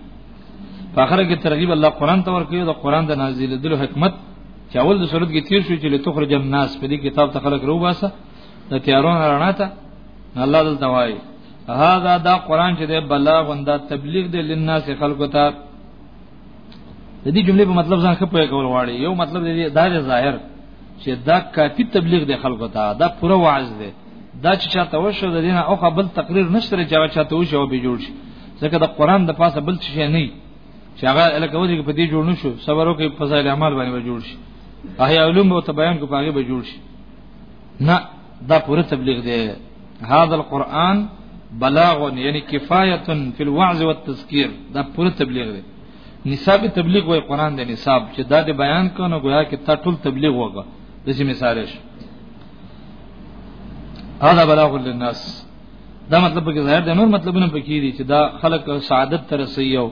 فاخره کې ترغیب الله قران ته ورکړي او قران د نازل دلو حکمت چې اول د صورت کې تیر شو چې لتخرج الناس په دې کتاب ته خلق رو باسه د تیارون رڼا ته الله دلته وایي هاذا دا قران چې د بلاغ دا تبلیغ دی لناس خلق ته د دې جملې په مطلب ځان خپل کول غواړي یو مطلب دی دا ظاهر چې دا کافي تبلیغ دی خلق ته دا پوره وعظ دی دا چې چاته وشو د دینه او خپل تقریر نشته چې چاته وشو به جوړ شي ځکه د قران د پاسه بل څه نه چې هغه الکه وځي په دې جوړ نشو صبر وکړي په ځای عمل باندې به جوړ شي احیا علوم او تبیان کو پاګه به جوړ شي نه دا پوره تبلیغ دی هاذا القرآن بلاغ یعنی کفایت فی الوعظ والتذکیر دا پوره تبلیغ دی نصاب تبلیغ وای قرآن دی نصاب چې دا د بیان کنه گویا کې تا ټول تبلیغ وګه دسی مثالش هذا بلاغ للناس دا مطلب کې ظاهر دی نور مطلبونه پکې دي چې دا خلق سعادت تر رسیو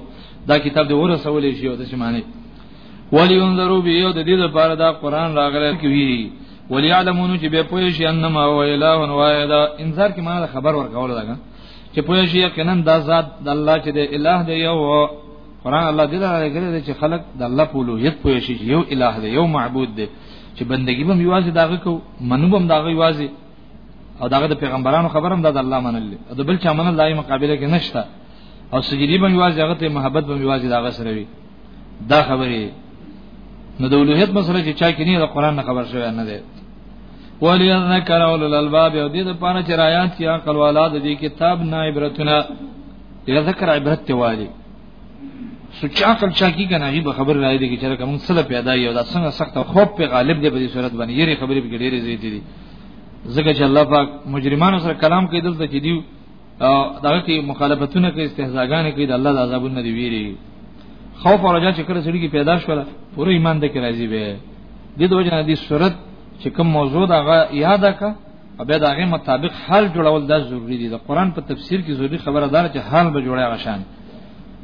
دا کتاب دی ورسولې شي او د څه معنی ولینذرو به یو د دې لپاره دا قران راغلی کوي وليعلمون چې به پوه شي انما هو اله واحد انذار کې معنی خبر ورکول دا چې پوه شي یقینا دا ذات د الله چې د اله دی یو قران الله دې راغلی چې خلق د الله په لوهیت پوه شي یو اله دی یو معبود دی چې بندګي به یوازې داغه کو منوبم داغه یوازې او داغه د پیغمبرانو خبرم دا د الله منل د بل چا منل دایي مقابله کې نشته او سجدي به یوازې هغه ته محبت به یوازې داغه سره وي دا خبره نو د اولوهیت مسله چې چا کې نه د قران نه خبر شوی نه دی ولذکر اول الالباب او دې د پاره چې رايات یا عقل والا د دې کتاب نه عبرتونه یذکر عبرت ته والی سوچا کم چا کی کنه هی به خبر راځي کی چې کوم سره پیدا یو دا څنګه سخت خوب په غالب دی په دې صورت باندې یری خبرې به ډېرې زیاتې دي ځکه چې الله پاک مجرمانو سره کلام کوي دلته چې دی دغه کې مخالفتونه کوي استهزاءګانې کوي د الله د عذابونو دی ویری خوف او رجا چې کړه سړي کې پیدا شول پوره ایمان د کې راځي به د دوه جنا دي صورت چې کوم موضوع دا یاد کا او بیا دا غي مطابق حل جوړول دا ضروری دي د قران په تفسیر کې ضروری خبره ده چې حل به جوړه غشان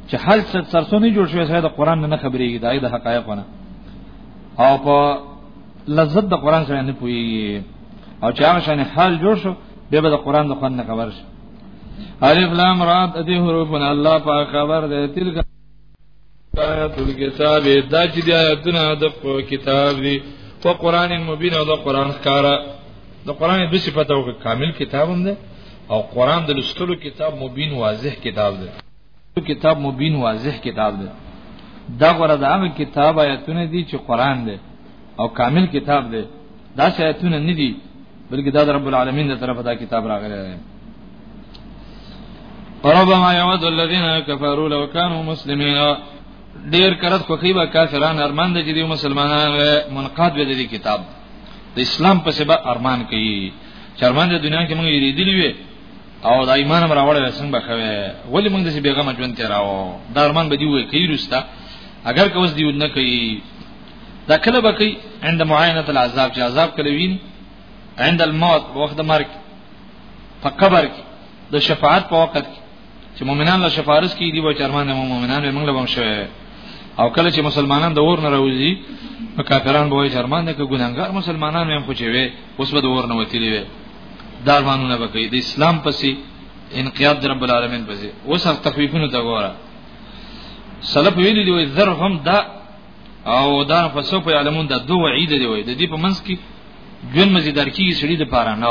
چې حل څه سرسو نه جوړ شوی سره د قران نه خبرېږي دا د حقایق نه او په لذت د قران سره نه پوي او چې هغه شان حل جوړ شو به به د قران د خوند خبر شي الف لام را د دې حروفونه الله په خبر ده تلک آیات الكتاب دا چې د آیاتونه د کتاب دی په قران مبین او د قران ښکارا د قران د صفات او کامل کتاب هم ده او قران د لستلو کتاب مبین واضح کتاب ده کتاب مبین واضح کتاب ده دا غره د عام کتاب آیاتونه دي چې قران ده او کامل کتاب ده دا آیاتونه نه دي بلکې دا رب العالمین تر طرفه دا کتاب راغلی دی ربما يود الذين كفروا لو كانوا مسلمين ډیر کرت خوخی با کافران ارمان دي چې دی مسلمانان منقاد به دي کتاب د اسلام په سبا ارمان کوي چرمان د دنیا کې موږ یې دی وی او د ایمان امر راوړل څنګه بخوي ولی موږ د سی بیغمه ژوند تیراو دا ارمان به دی وی کوي رستا اگر کوس دی نه کوي دا کله بکی عند معاینه العذاب چې عذاب کله وین عند الموت په وخت د مرګ په قبر کې د شفاعت په وخت کې چې مؤمنان له شفارس کې دی و چې ارمان مو مؤمنان به موږ له بم شوی او کله چې مسلمانان د اور نه راوځي په کافران به وایي چې ارمان دې کې ګناګار مسلمانان هم خوشي وي اوس به د اور نه وتی وي دا ارمانونه به کوي د اسلام پسې انقیاد در رب العالمین پسې اوس هغه تخفیفونه دا ګوره سلف ویلي دی ذرهم دا او دا فسوف یعلمون دا دوه عید دی وای د دې په منځ کې جون مزیدار کیږي سړي د پاره نه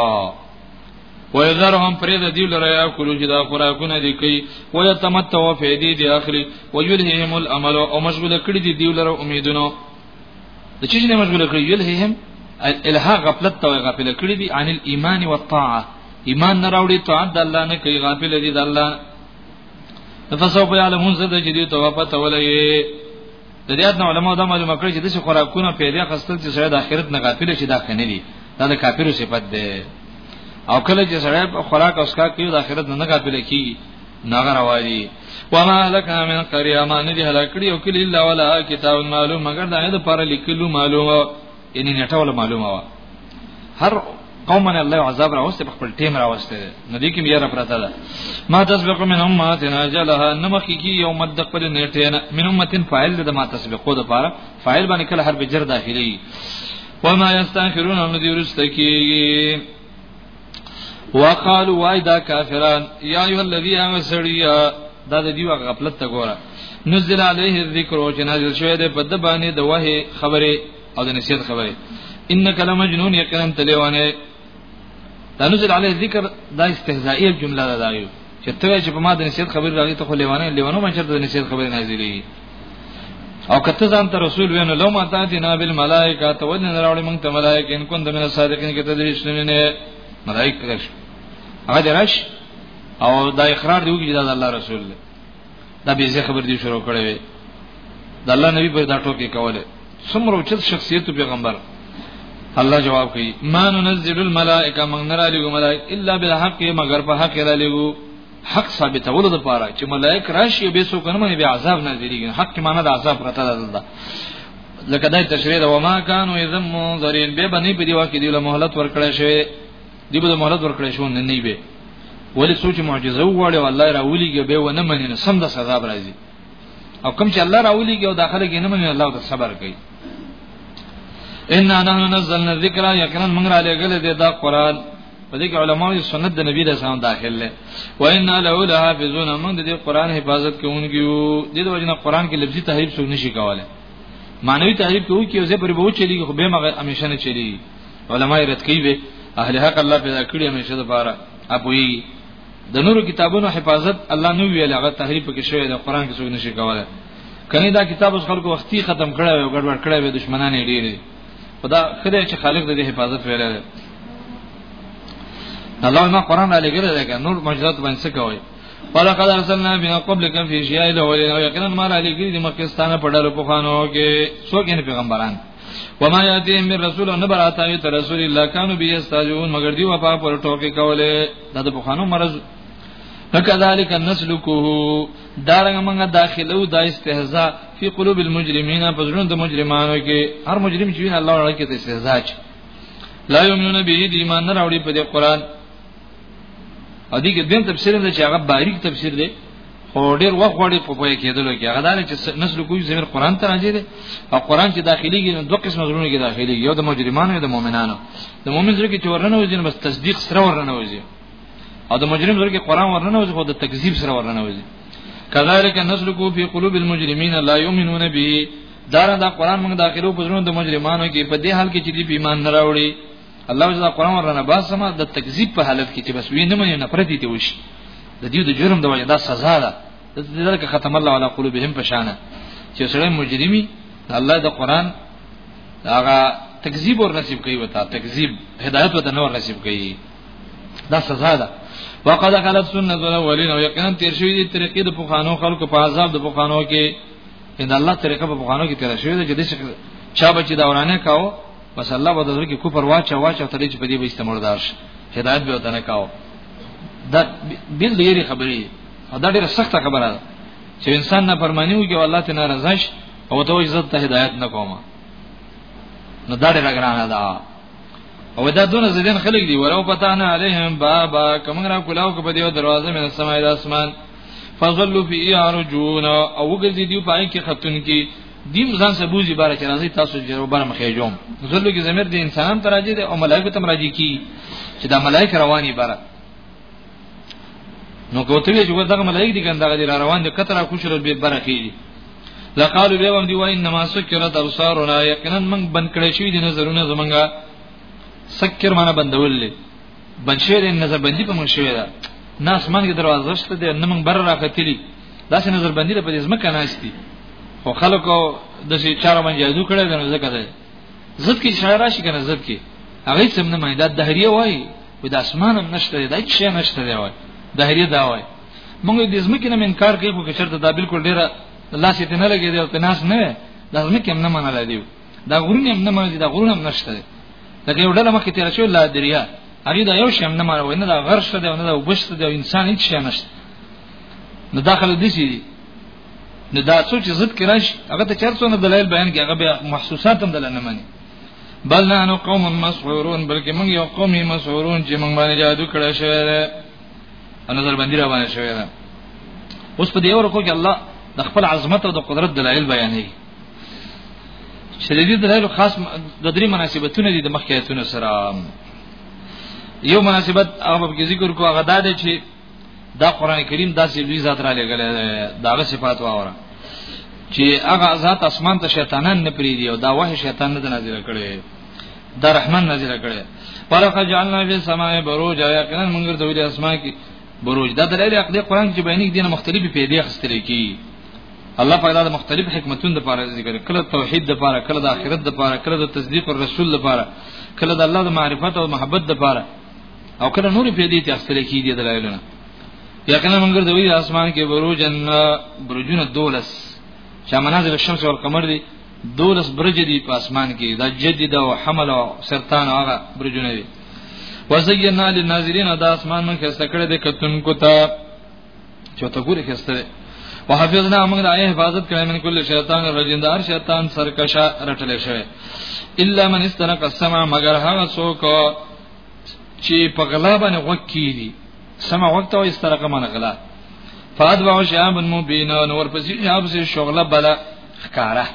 ويذرهم پرید دی لره یا کولو چې دا خوراکونه دی کوي و یتمتع فی دی دی اخلي و یلههم الامل او مشغول کړي دی دی لره امیدونو د چیز نه مشغول کړي یلههم الها غفلت تو غفل کړي دی عن الايمان والطاعه ایمان نه راوړي طاعت د الله نه کوي غافل دي د الله تاسو په اړه مونږ د جدي توبه پته ولې د دې نه علماء دا معلومه کړی چې د څه خوراکونه پیدا خستل چې سره د آخرت نه غافل شي دا کنه دي دا د کافرو صفت ده او کله چې سره خوراک او اسکا کوي د آخرت نه غافل کیږي ناغه راوړي وما هلكنا من قريه ما ندي هلاکړي او کله الا ولا کتاب معلوم مگر دا نه پر لیکلو معلومه یعنی نیټه ولا معلومه وا هر قوم نه الله عذاب راوسته په خپل ټیم راوسته نو دې کې بیا را پراته ده ما تسبق من امتنا جلها نمخ کی یوم د خپل نیټه نه من امتن فاعل د ما تسبقو د پاره فاعل باندې کله حرف جر داخلي وما یستاخرون نو دې ورسته کیږي وقالو وای دا کافران یا ایه الذی امر سړیا دا د دیو غفلت ته ګوره نزل علیه الذکر او جنازه شوی د په د باندې د وه خبره او د نصیحت خبره انک لمجنون یقینا تلیوانه تنزل علیه الذکر دا استهزائیه جمله ده دا یو چې ته چې په ما د نصیحت خبره راغی ته خو لیوانه لیوانو منشر د نصیحت خبره نازلې او کته ځان ته رسول وینو لو ما تا جناب الملائکه ته ولن راوړي مونږ ته ملائکه ان کوم د من صادقین کې ته دریش نه نه ملائکه رش هغه درش او دا اقرار دی وګړي دا الله رسول دی دا به زه خبر دی شروع کړې وي د الله نبی پر دا ټوکی کوله څومره چت شخصیت پیغمبر الله جواب کوي ما ننزل الملائکه من نرا لګو ملائک الا بالحق مگر په حق را لګو حق ثابتولو لپاره چې ملائک راشي به سو کنه باندې به عذاب نازلېږي حق کې معنی د عذاب راته ده لکه دای تشریح ده وما كانوا اذا منذرين به باندې په دی واکې دی له مهلت ورکړې شوی دی به مهلت ورکړې شو نه نه به ولی سوچ معجزه وړي والله راولېږي به ونه مني نه سم د سزا راځي او کوم چې الله راولېږي او داخله کې نه مني الله ته صبر کوي ان انا نزلنا الذکر یقینا موږ را لګل دې دا قران په دې کې علما یې سنت د نبی رسول الله داخل لې و ان له له حافظون موږ د قران حفاظت کوونکیو د دې وجنه قران کې لفظي تحریف څو نشي کوله معنوي تحریف کوو کې زه پر به چلی خو به مغه همیشه نه چلی علما یې رد کوي به اهل حق الله پیدا کړی همیشه د پاره اپوي د نورو کتابونو حفاظت الله نو ویل هغه تحریف کې شوی د قران کې څو نشي کوله کني دا کتاب اوس خلکو وختي ختم کړی او ګډوډ کړی وي دشمنان یې ډیر دي خدا خدای چې خالق د دې حفاظت ویل دی الله ما قران علی ګره ده نور معجزات باندې څه کوي ولقد ارسلنا من قبلك في شيء الاولين ويقينا ما علی ګری د مکستانه په ډلو په خانو کې څوک یې پیغمبران وما ياتيهم من رسول ان برات اي رسول الله كانوا بيستاجون مگر دی وفا پر ټوکی کوله دا د بخانو مرز فكذلك نسلكه دارنګ موږ داخلو د استهزاء فی قلوب المجرمین پزړون د مجرمانو کې هر مجرم چې الله وړه کې د استهزاء چ لا یمنون به دی ایمان نه راوړي په دې قران ا دې کې دیم تفسیر دی چې هغه باریک تفسیر دی خو ډیر وخت غوړي په پوهه کېدل کې هغه دانه چې نسل کوی زمير قران ته راځي دي او قران چې داخلي کې دوه قسم زړونه کې داخلي یو د مجرمانو یو د مؤمنانو د مؤمن زړه کې چې ورنه وځي بس تصدیق سره ورنه وځي او د مجرم زړه کې قران ورننه وځي خو د تکذیب سره ورننه وځي کذالک نسلکو فی قلوب المجرمین لا یؤمنون به دا دا قران موږ داخلو په زړونو د مجرمانو کې په دې حال کې چې دی ایمان نه راوړي الله جزا قران ورنه با سم د تکذیب په حالت کې چې بس وینې نه نه پردي دی وشي د دې د جرم د وجه دا سزا ده د دې لپاره ختم الله علی قلوبهم پشانه چې سره مجرمي الله د قران هغه تکذیب ور نصیب کوي وتا تکذیب هدایت وته نور نصیب کوي دا سزا ده وقد قالت سنت الاولین او یقینا تیر شوی دی طریقې د پخوانو خلکو په عذاب د پخوانو کې ان الله طریقه په پخوانو کې تیر شوی دی چې د چا بچی دا ورانه کاو بس الله به دغه کې کوپر واچا واچا ترې چې په دې به استمردار شي هدایت به وته نه کاو دا بل ډیره خبرې دا ډیره سخته خبره ده چې انسان نه فرمانی وي او الله ته ناراضه شي او ته عزت ته هدایت نه کومه نو دا ډیره ګرانه ده او دا دونه زیدن خلق دی ورو پتا نه علیهم بابا کوم را کولاو کو په دیو دروازه مې سمای د اسمان فظلوا فی یارجون او وګرځي دی پای کې خاتون کې دیم ځان سبوزي بار کې راځي تاسو چې وبره مخې جوم زلو کې زمير دي انسان تراجي دي او ملائکه تم راځي کی چې دا ملائکه رواني بار نو کوته وی چې دغه ملائک دي ګنده غدي را روان دي کتره کوشر به برخي دي لقالو به هم دی وای انما سکرت ابصارنا یقینا من بن کړی شوی دي نظرونه زمونږه سکر معنا بندول دي بن شوی دي نظر بندي په مونږ شوی دا ناس مونږ دروازه شته دي نه مونږ بر راکتلی داسې نظر بندي په دې ځمکه ناشتي خو خلکو د شي چارو باندې جادو کړی دا ځکه ده زد کې شاعر راشي کنه زد کې هغه څه نه مې دا دهریه وای وي د اسمان هم نشته دی دا هیڅ شی نشته دی وای دایره دا وای موږ د زمکه نه انکار کوي خو چرته دا بالکل ډیره لاس یې نه لګي دی او پناس نه دا زمکه هم نه منل دی دا غرونه هم نه منل دا غرونه هم نشته دی دا یو ډله مخکې تیر شو لا دریا هغه دا یو شی هم نه منل نه دا غرش دی نه دا وبشت دی انسان هیڅ شی نشته نو داخله دي سي نو دا څو چې ضد کې راشي هغه ته چرته نه دلایل بیان کې هغه بیا محسوسات هم دلنه مانی بل نحنو قوم مسحورون بلکې موږ یو قومي مسحورون چې موږ باندې جادو کړی شوی دی ان نظر باندې را باندې شوی دی اوس په دې ورکو کې الله د خپل عظمت او د قدرت دلایل بیانوي چې د دې دلایل خاص د درې مناسبتونه دي د مخکې ایتونو سره یو مناسبت هغه په ذکر کو هغه دا دی چې دا قران کریم داسې لوی ذات را لګل داغه صفات واوره چې هغه ذات اسمان ته شیطانان نه پریدي او دا وحی شیطان نه نازل کړي دا رحمان نازل کړي پرخ جعلنا فی السماء بروج یقینا موږ د ویل اسمان کې بروج دا دلایل عقل قران کې بیانې دي نه مختلفې پیډې خستلې کی الله په اړه مختلف حکمتونه د پاره ذکر کله توحید د پاره کله د آخرت د پاره کله د تصدیق الرسول د پاره کله د الله د معرفت او محبت د پاره او کله نور په دې ته اصل کې دي دلایلونه یقینا موږ د وی اسمان کې بروجن برجونه دولس چې منازل الشمس او القمر دي دولس برج دي په اسمان کې دا جدید او حمل او سرطان هغه برجونه دي وزینا للناظرین دا اسمان موږ خسته کړی د کتونکو ته چوته ګوري کېستره وحفظنا موږ د حفاظت کړی من کل شیطان رجیم دار شیطان سرکشا رټل شوی الا من استنق السمع مگر هغه څوک چې په غلا باندې وکی دي سمع وخت او استرق من غلا فاد باو شهاب مبین نور پسې شهاب سه شغله بلا خکاره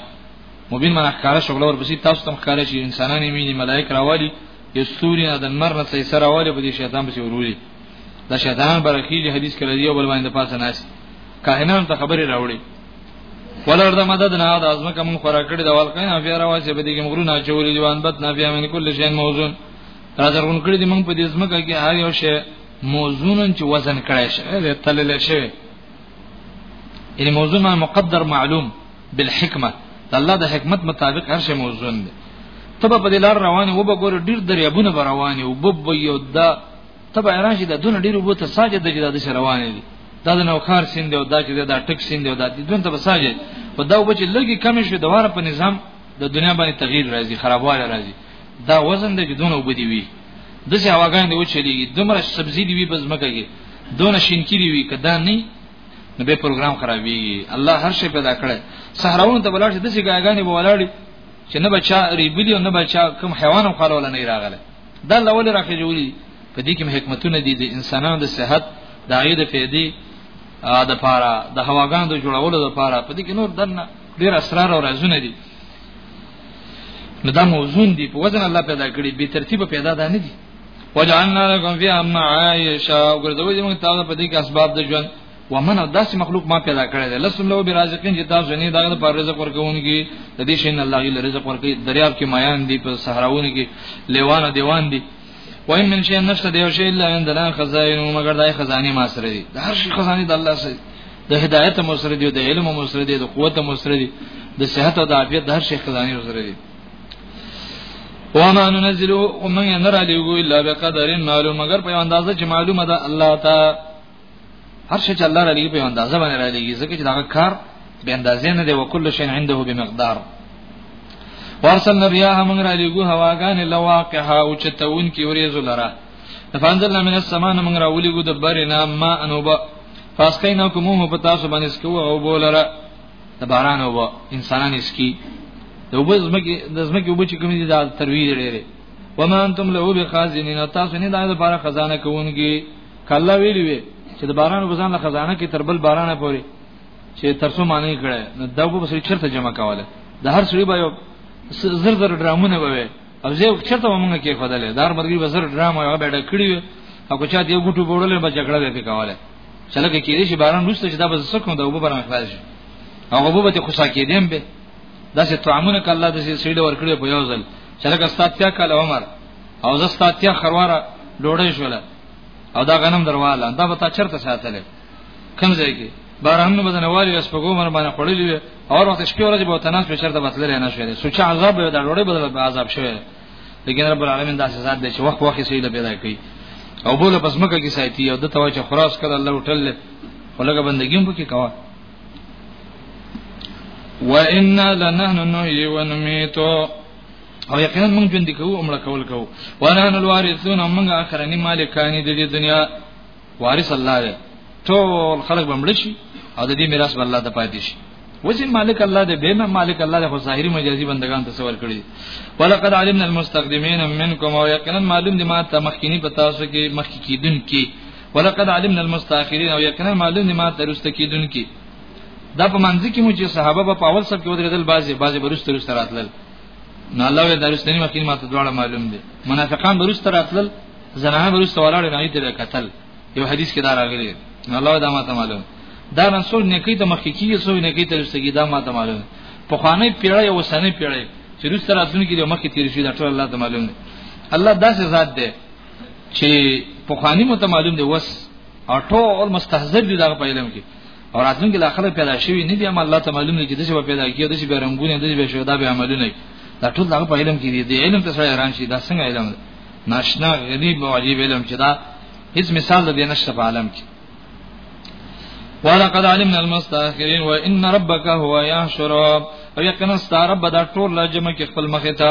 مبین من خکاره شغله ور پسې تاسو تم خکاره شي انسانان یې ملائک راوالي یستوري د نمر نه سره راوالي په دې شیطان پسې ورولي دا شیطان برخیږي حدیث کړی دی بل باندې پاسه ناس کاهنان ته خبرې راوړي ولر د مدد نه د ازمه کوم خورا کړی د والقین او بیا راوځي به دې کې مغرو نه چولې دی وان بد نه بیا من کل شین موزون راځرون کړی دی موږ په دې ځمکه کې هر یو شی موزونن چې وزن کړی شي د تلل شي یعنی موزون ما مقدر معلوم بالحکمه الله د حکمت مطابق هر شی موزون دی تبه په دې لار روانه وبګور ډیر دریابونه روانه وبب یو دا تبع راشي دا دونه ډیر وبو ته ساجد دجدا د روان دي دا د نوخار سیند او دا چې دا ټک سیند او دا د دون ته بساجد په دا وبو چې لګي کم شي دواره په نظام د دنیا باندې تغییر راځي خرابواله راځي دا وزن د جدون وبو دی وی د څه هواګان دی وچلیږي دومره سبزی دی وی بس مکه کې دونه شینکی دی وی کدا نه نو به پروګرام خرابېږي الله هر شی پیدا کړی صحراونو ته ولاړ شي د څه ګاګانې به ولاړ چې نه بچا ریبلی او نه بچا کوم حیوان خو نه راغله دا لول راخجولي په دې کې حکمتونه دي د انسانانو د صحت د عاید پیدي د پاره د هواګانو جوړولو د پاره په دې کې نور دنه ډیر اسرار او رازونه دي نو دا موزون دي په وزن الله پیدا کړی به ترتیب پیدا ده نه دي وجعلنا لكم فيها معايشا وګرځوي موږ تاسو په دې کې اسباب د ژوند ومن داسې مخلوق ما پیدا کړی دی لسم له برازقین چې تاسو نه دغه پر رزق ورکوونکی د دې شین الله غي رزق ورکوي دریاب کې میان دی په صحراونه کې لیوان دیوان دی وای من شي نشته دی شي الا ان دلا خزائن مگر دای خزانه ما سره دي د هر شي خزانه د الله سره د هدایت مو سره دي د علم مو سره دي د قوت مو سره دي د صحت او د عافیت د هر شي خزانه مو سره دي وما ننزل ومن ينرى لغو الا بقدر معلوم مگر په اندازه چې معلومه ده الله تعالی هر شي چې الله را لګي په اندازه باندې را لګي ځکه چې دا کار به اندازې نه دی وکول شي عنده به مقدار ورسل نبیه موږ را لګو هواګان لواقه او چتون کی ورېزو لره فانزلنا من السماء موږ را ولګو د برنا ما انوبا فاسقینا کومه په تاسو باندې سکو او بولره د باران او انسانان اسکی د وبز مګي د زمګي وبچ کوم دي دا ترویج لري وما انتم له بخازنین تاسو نه دا لپاره خزانه کوونکی کله ویلی وی چې د باران په ځان له خزانه کې تر بل بارانه پوري چې ترسو معنی کړه نو دا په سری چرته جمع کاواله د هر سری به یو زر زر ډرامونه به وي او زه چرته مونږ کې خدلې دار مرګي به زر ډرام یو به ډکړي او کو چا دی ګټو بوړل به جګړه به کاواله چلګ کې دې چې باران روسته چې دا به سکه دا وب باران خلاص شي او وب به خوشا کې دیم به دا چې طعامونه کله د سیډ ور کړې په یو ځل چلګ استاتیا کله عمر او زه استاتیا خرواره ډوړې شوله او دا غنم درواله دا به تا چرته ساتل کم ځای کې بارانو بدن والی اس په ګومر باندې خړلې وي او وخت شپې ورځې به تناس په چرته بتلل نه شوې سوچ عذاب به دا ډوړې بدل به عذاب شوی لیکن رب العالمین دا سزا دی چې وخت وخت سیده پیدا کوي او بوله پس مکه کې ساتي او د توای چې خلاص کړه الله وټل ولګه بندګیم پکې کوا وَإِنَّا لَنَحْنُ نُحْيِي وَنُمِيتُ او یقینا موږ ژوند کوو او مړ کول کوو وانا نو وارثون موږ اخرنی مالکانی د دې دنیا وارث الله دی ټول خلک بمړ شي او د دې میراث الله د پاتې شي وزن مالک الله دې بما مالک الله دې خو ظاهري مجازي بندگان ته سوال کړی ولقد علمنا المستقدمين منكم او یقینا معلوم دي ما ته مخکینی په تاسو کې مخکې کیدون کې ولقد علمنا المستاخرين او یقینا معلوم دي ما ته رسته کیدون کې دا په منځ کې مو چې صحابه په اول سب کې ودرېدل بعضي بعضي برسته رسته راتلل نو الله وی درستنی مخکې ماته دواړه معلوم دي منافقان برست راتل زنانه برست ولاړ نه دي قتل یو حدیث کې دا راغلی نو الله دا ماته معلوم دا رسول نیکی ته مخکې کیږي سو نیکی ته رسېږي دا ماته معلوم په خوانې پیړې او سنې پیړې چې رست راتل کې د مخکې تیر شي دا ټول الله ته معلوم دي الله داسې ذات دی چې په خوانې مو ته معلوم دی وس او ټول مستحضر دي دا په علم کې او راتلونکي لا خلک پیدا شوی نه دی اما الله تعالی معلوم دی چې د څه پیدا کیږي د څه به رنگونه د څه به شودا به عملونه دا ټول هغه په علم کې دی د علم ته سره ایران شي دا څنګه علم دی ناشنا غریب او عجیب علم چې دا هیڅ مثال د نشته په عالم کې ولقد علمنا المستاخرين وان ربك هو يحشر او یقینا ستاره به دا ټول لا جمع کې خپل مخه ته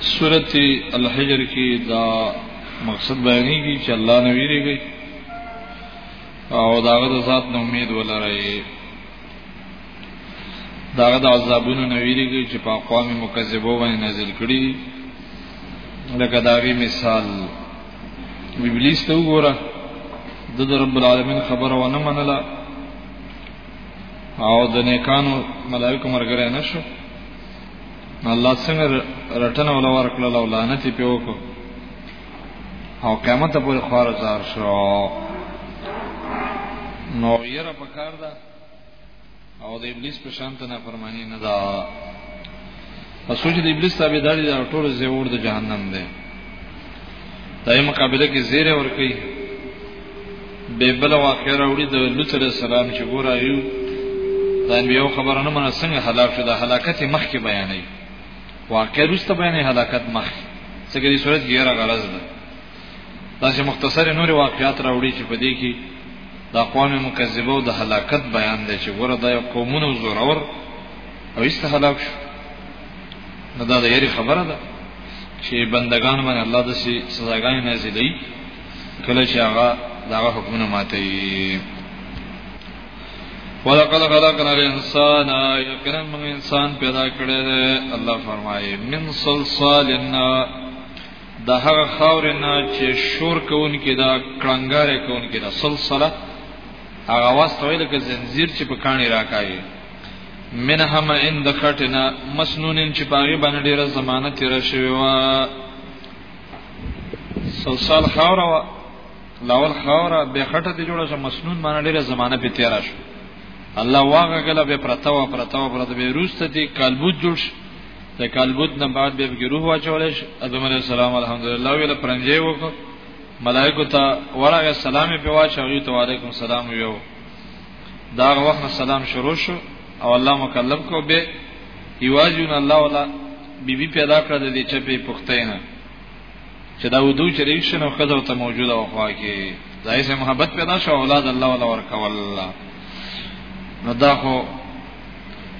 سورت الحجر کې دا مقصد بیانېږي چې الله نه ویریږي او داغه د ذات نه امید ولرئ داغه د عذابونو نه ویریږي چې په اقوام مکذبو باندې نازل کړي لکه داغي مثال ابلیس ته وګوره د رب العالمین خبره ونه منله او د نیکانو ملائکه مرګره نشو الله څنګه رټنه ولا ورکړه او لعنت په وکړه او قیامت پورې خوار زار شو نو یې را پکار ده او د ابلیس په شان ته نافرمانی نه ده پسو چې د ابلیس تابعداري دا ټول زیور د جهنم ده دایمه مقابله کې زیره ور کوي به بل واقع راوړي د لوط علیه السلام چې ګوره یو دا یو خبره نه منه څنګه هلاک شو د هلاکت مخ کې بیانې واقع روسته بیانې هلاکت مخ څنګه دې صورت کې را غرض ده دا چې مختصر نور واقعات راوړي چې په دې کې د اقوام مکذبه او د هلاکت بیان دی چې ګوره دا یو قومونه زورور او ایست هلاک شو نو دا د یری خبره ده چې بندگان باندې الله د سزاګانې نازلې کله چې هغه دغه حکمونه ماتوي ولقد خلقنا الانسان یقینا موږ انسان پیدا کړی دی الله فرمایي من صلصالنا د هغه خاور نه چې شور کوون کې دا کړنګاره کوون کې دا سلسله هغه واسطه ویل کې زنجیر چې په کانی راکایي من هم ان د خټنه مسنونین چې پاغي باندې ډیره زمانہ تیر شوی و سلسال خاورا و لاول خاورا به خټه دی جوړه شو مسنون معنی ډیره زمانہ په تیرا شو الله واغه غلا به پرتا و پرتا و پرتا به روسته دی کالبوت جوړ شو ته کالبوت نه بعد به ګروه واچول شي ادم علی السلام الحمدلله ویل پرنجي وکړه ملائکه ته ورغه سلام په واچو ته وعلیکم السلام یو دا هغه وخت سلام شروع شو او الله مکلم کو به یواجون الله ولا بی بی پیدا کړ د دې چپې پختینه چې دا ودو چې ریښنه خزو ته موجوده او خوا کې ځای سه محبت پیدا شو اولاد الله ولا ورک والله نو دا خو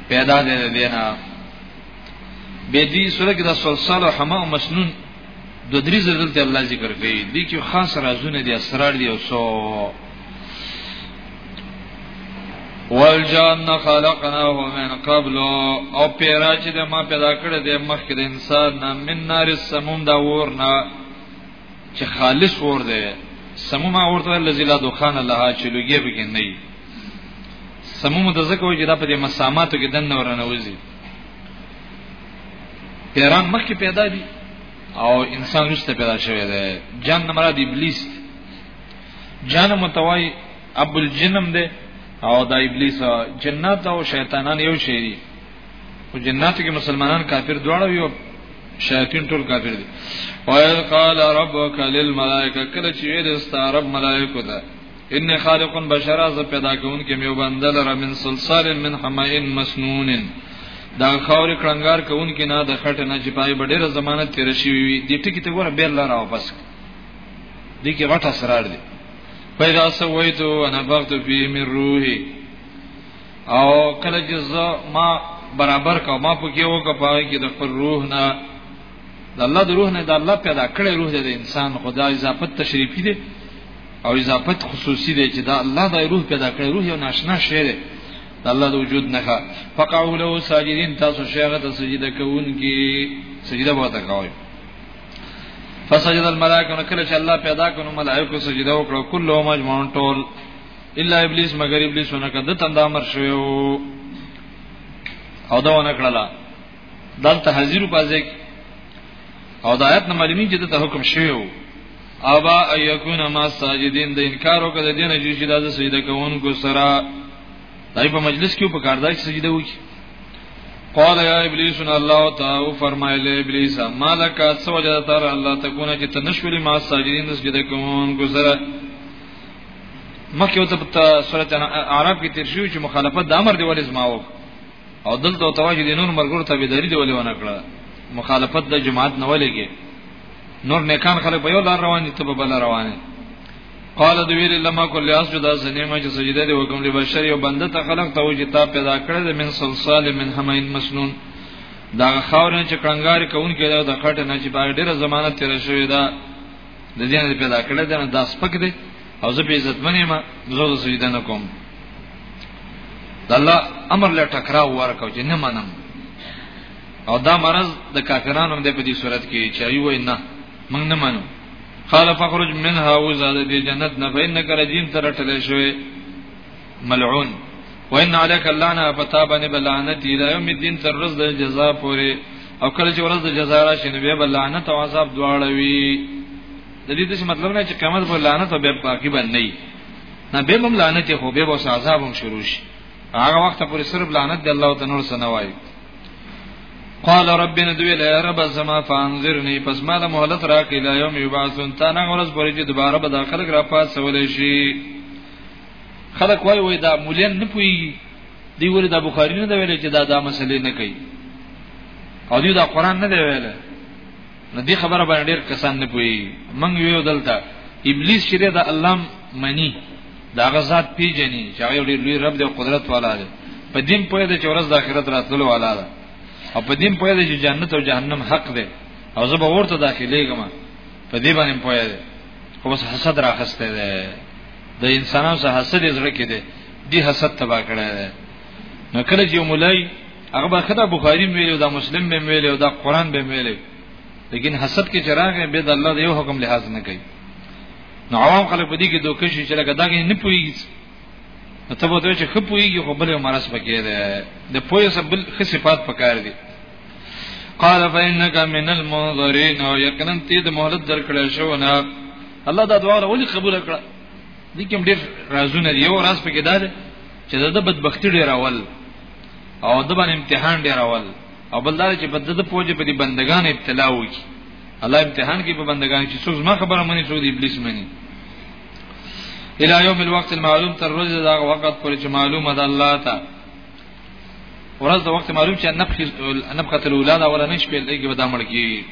پیدا دې دینا به دې سره کې د سلسله حما او مسنون د درې زړه ته الله ذکر کوي دي کې خاص رازونه دي اسرار دي او سو والجان خلقناه من قبل او پیرا چې د ما پیدا کړې د مخکې د انسان نه من نار السموم دا ور نه چې خالص ور دی سموم اورته الذي لا دخان لها چې لګي به کې نه سموم د زکه وجه دا په دې مساماتو کې دنه ورنه وځي پیران مخکې پیدا دي او انسان رسته پیدا شوی دی جان مراد ابلیس دی جهنم متوای ابو الجنم ده او دا ابلیس جنات او شیطانان یو شی دي او جنات کې مسلمانان کافر دواړه یو شیاطین ټول کافر دي او قال ربک للملائکه کله چې ویل استعرب ملائکه ده ان خالق بشر از پیدا کون کې میو بندل را من سلسال من حمائن مسنون دا خاور کړنګار کون کې نه د خټه نه چې پای ډېر زمانه تیر شي وي د ټکی ته ور بیر لاره واپس دي کې غټ اسرار دي پیدا سویتو انا بغت فی من روحی او کله چې زه ما برابر کا ما پکې وکه پای کې د خپل روح نه د الله د روح نه د الله پیدا کړی روح د انسان خدای اضافت تشریفي دی او اضافت خصوصي دی چې دا الله د روح پیدا کړی روح یو ناشنا شی دی د الله د وجود نه فقعوا له ساجدين تاسو شیغه ته سجده کوونکی سجده وته کوي فسجد الملائکه نو کله چې الله پیدا کړو ملائکه سجده وکړه کله مجمعون ټول الا ابلیس مگر ابلیس نه کده تند امر شوی او دا ونه کړلا دلته حاضر پازې او د آیت نه معلومی چې ته حکم شوی وو ابا ايكون ما ساجدين د انکار وکړه د دین چې دا سجده کوونکو سره دای په مجلس کې په کار دای سجده وکړي قال یا ابلیس ان الله تعالی فرمایله ابلیس مالک سوجد تر الله تکونه چې تنشولی ما ساجدین سجده کوون گزره مخکې ته په سورته اعراف کې تیر شو چې مخالفت د امر دی ولې زماو او دلته تواجه د نور مرګور ته به دری دی ولې ونه کړه مخالفت د جماعت نه ولېږي نور نیکان خلک په یو لار روان دي ته په بل روان دي قال د ویل لما کل اسجد زنیمه چې سجده دی وکم له بشر یو بنده ته خلق ته وجه تا پیدا کړل من صلصال من حمین مسنون دا خاورن چې کړنګار کون کې دا خټ نه چې باغ ډیره زمانہ تیر شوی دا د دې نه پیدا کړل دا د سپک دی او زه په عزت منې ما زه سجده نه کوم د الله امر له ټکراو ورکاو چې نه منم او دا مرض د کافرانو د په دې صورت کې چې ایو نه موږ نه منو قال فخرج منها وزاد دي جنت نه فإنك رجيم ترټل شوی ملعون وان عليك اللعنه فتابني بلعنتي الى يوم الدين تر رز د جزاء پورې او کله چې ورځ د جزاء راشي نو به لعنت او عذاب دواړه وي د دې څه مطلب نه چې قیامت په لعنت او به پاکي باندې نه نه به هم لعنت خو به وسه عذاب هم شروع شي هغه وخت پورې صرف لعنت دی الله ته نور سنوای قال رب ندوی لا رب زما فانذرني پس ما له مهلت راکې لا يوم يبعثون تا نه ورځ پورې چې دوباره به داخله را پاتول شي خلک وای وای دا مولین نه پوي دی ور د بخاری نه ویل چې دا دا مسلې نه کوي او دی دا قران نه دی ویل نو دې خبره باندې ډېر کسان نه پوي موږ یو دلته ابلیس چې دا الله منی دا غزاد پیجنې چې هغه ډېر لوی رب دې قدرت والا دی په دین پوهه د چورز د آخرت راتلو والا ده او په دین پوهه د جنت او جهنم حق ده او زه به ورته داخليږم په دې باندې پوهه ده خو بس حسد راخسته ده د انسانانو سره حسد زړه کې ده دی حسد تبا کړه ده نو کله چې مولای هغه به خدای بخاری ویلو دا مسلم به ویلو دا قران به ویلو لیکن حسد کې چراغ به د الله د یو حکم لحاظ نه کوي نو عوام خلک په دې کې دوکه شي چې لکه دا کې نه پويږي ته به دوی چې خپويږي خو بل مرز پکې ده د پوهې سره بل خصيفات پکار دي قال فإنك من المنظرين او یقینا ته د مهلت درکړې شو نه الله دا دعا ولې قبول کړه دي کوم ډیر رازونه دی یو راز پکې ده چې د بدبختی ډیر اول او د باندې امتحان ډیر اول او بل دا چې بد د پوجي په دې بندگان ابتلا وکي الله امتحان کې په بندگان چې څوک ما خبره مني څوک ابلیس مني الى يوم الوقت المعلوم تر ورځې دا وخت پورې چې معلومه ده الله ته ورځ د وخت معلوم چې نفخ نفخه الاولاد ولا نشپې دغه به دا مړ کی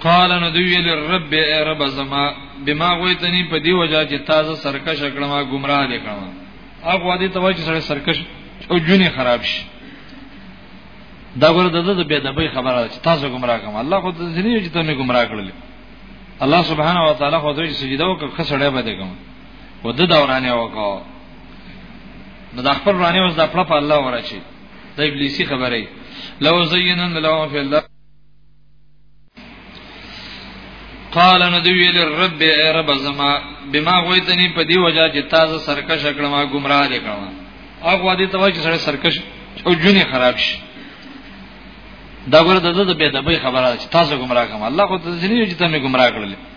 قال نو دی ویل رب ای رب زما بما غویتنی په دی وجه چې تازه سرکش کړم گمراه دې کړم هغه دې ته وایي سره سرکش او جونی خراب شي دا ګور د د بے دبی خبره ده چې تاسو گمراه کوم الله خو دې نه چې تاسو گمراه کړل الله سبحانه و تعالی خو دې سجده وکړه خسړې بده کوم ود دورانه وکاو نو د خپل رانه اوس د خپل په الله ورچی د ابلیسی خبرې لو زینن لهم فی الله قال نو دی ویل رب ای رب زما بما غویتنی په دی وجہ چې تاسو سرکش کړم او گمراه دي کړم هغه دې ته چې سره سرکش او جونی خراب شي دا ګور د د بے دبی خبره تاسو گمراه کړم الله خو ته ځنی چې تاسو گمراه کړل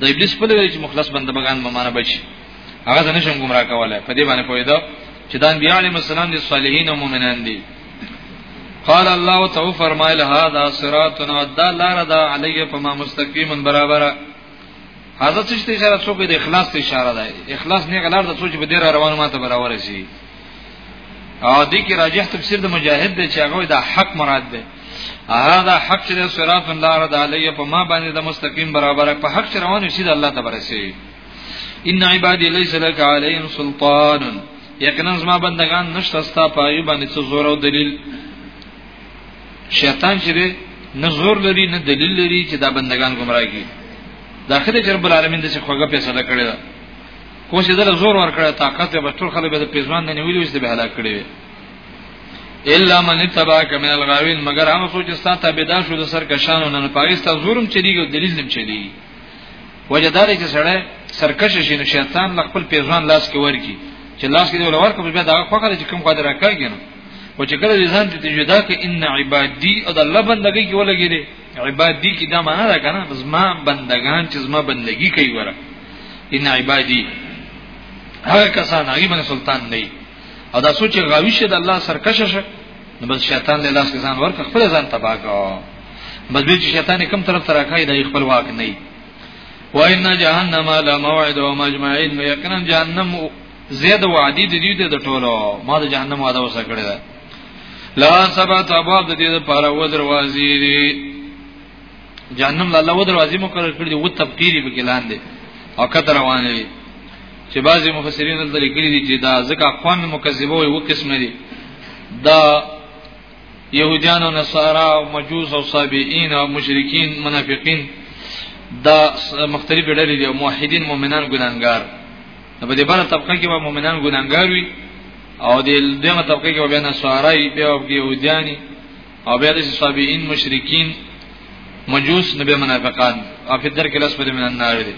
د ابلیس په لوري چې مخلص بندګان به معنا بچي هغه ځنه شم گمراه کوله په دې باندې پوهیدو چې دا انبیاء علیهم السلام دي صالحین او مؤمنان دي قال الله تعالی فرمایله هذا صراطنا دا لار دا علیه په ما مستقیم برابر حضرت چې اشاره څوک د اخلاص ته اشاره ده اخلاص نه غلار د څوک به ډیر روانه ماته برابر شي او دې کې راجح تفسیر د مجاهد دی چې هغه دا حق مراد دی هغه دا حق چې د صراط الله رد علیه په ما باندې د مستقیم برابر په حق چې روان شي د الله تبارسي ان عبادی ليس لك عليهم سلطان یقینا زما بندگان نشته ستا پای باندې څه زور او دلیل شیطان چې نه زور لري نه دلیل لري چې دا بندگان گمراه کی داخله چې رب العالمین د څه خوګه پیسې کړی ده کوم چې دل زور ورکړی طاقت به ټول خلک به د پیزوان نه نیولې وځي به هلاک کړي وي الا من تبعك من الغاوين مگر هغه څوک چې ستاسو تابعدار شو د سر کشانو نه پاکست زورم چلیږي دلیل نیم چلیږي وجدار چې سړی سرکش شي نو شیطان ل خپل پیزوان لاس کې ورکی چې لاس کې ول ورکو بیا دا خوخه چې کوم قدر راکاږي نو او چې کله ځان ته جدا کې ان عبادي او د الله بندګي کې ولګي عبادی کی دا معنا ده کنه زما بندگان چې زما بندگی کوي وره ان عبادی هغه کسان هغه باندې سلطان نه او دا سوچ غاوی شه د الله سرکشه شه نو بس شیطان له لاس ځان ورک خپل ځان تباہ کا بس به شیطان کوم طرف تر راکای د خپل واک نه وان جهنم لا موعد و مجمعين یقینا جهنم زید وعدی د دې د ټولو ما د جهنم وعده وسه کړی ده لا سبا تباب د دې لپاره و دروازې دي جهنم لا له دروازې مقرر کړې دي و تفکیری به ګلان دي او کتر روان دي چې بعضي مفسرین دلته لیکلي دي چې دا ځکه اقوام مکذبه وي و قسم دي دا يهوديان او نصارا او مجوس او صابئين او مشرکین منافقین دا مختلف ډلې دي موحدین مؤمنان ګناهګار نو په دې بل طبقه کې به مؤمنان ګناګار وي او د دغه طبقه کې به نه سوارای په او کې ودیانی او بیا د صابئین مشرکین مجوس نبی منافقان او په در کې لاس پر من النار دي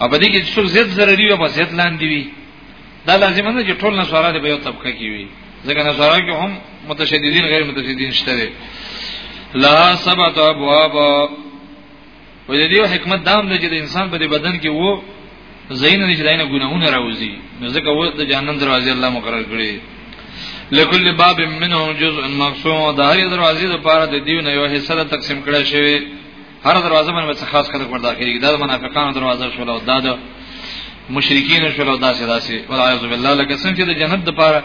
او په دې کې څو زیات ضروري او زیات لاندې وي دا لازم نه چې ټول نه سوارا دي په یو طبقه کې وي ځکه نه سوارا کې هم متشددین غیر متشددین شته لا سبت ابواب و دې یو حکمت دام دی چې د انسان په بدن کې وو زین دې ځای نه ګناهونه راوځي نو ځکه و د جهنم دروازې الله مقرر کړې لکل باب منه جزء مقسوم د هر دروازې لپاره د دیو نه یو حصہ تقسیم کړی شوی هر دروازه باندې څه خاص کړه پر داخلي دا منافقانو دروازه شول او دا د مشرکین شول او داسې داسې والعیاذ بالله لکه څنګه چې د جنت لپاره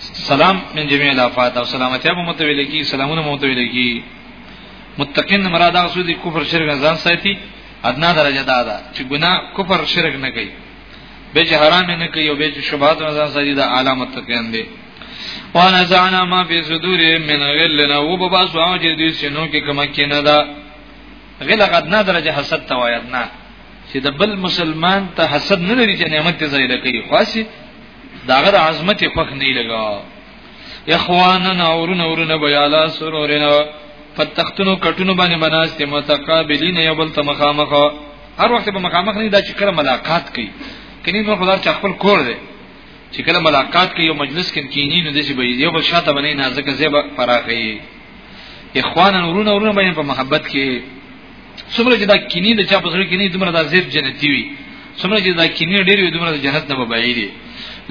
سلام من جميع الافات او سلامتیا به متویل کی سلامونه متویل کی متقین مراد هغه سودی کفر شرک ځان ساتي ادنا درجه دا ده چې ګناه کفر شرک نه کوي به چې حرام نه کوي او به چې شبهات نه ځان ساتي دا اعلی متقین دی وانا زعنا ما فی صدور من غلنا وبباسو هغه چې دوی سينو کې کومه کې نه ده غل غدنا درجه حسد توایدنا چې د بل مسلمان ته حسد نه لري چې نعمت ته ځای لکې خاصه داغه د عظمت خوخ نه لګا اخواننا اورن اورن بیالا سرورنا فتختنو کټونو باندې بناست متقابلین یو بل ته مخامخ هر وخت په مخامخ نه دا چې کله ملاقات کوي کني نو خدای چې خپل کور دی چې کله ملاقات کوي یو مجلس کې کینی نو دسی به یو بل شاته باندې نازک زیبا فراخي اخواننا اورن اورن باندې په محبت کې څومره چې دا کینی د چا په سره کینی دومره دا زیب جنتی وي څومره چې دا کینی ډیر وي دومره د جنت نه ببایي دي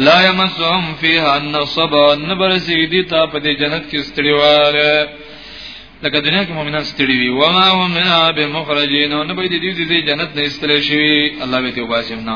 لا یمسهم فیها النصب نبر سیدی تا په دې جنت کې ستړیواله لکه دنیا کې مؤمنان ستړي وي و ما هم بمخرجین نو به دې دې جنت نه استل شي الله به توبه شمنه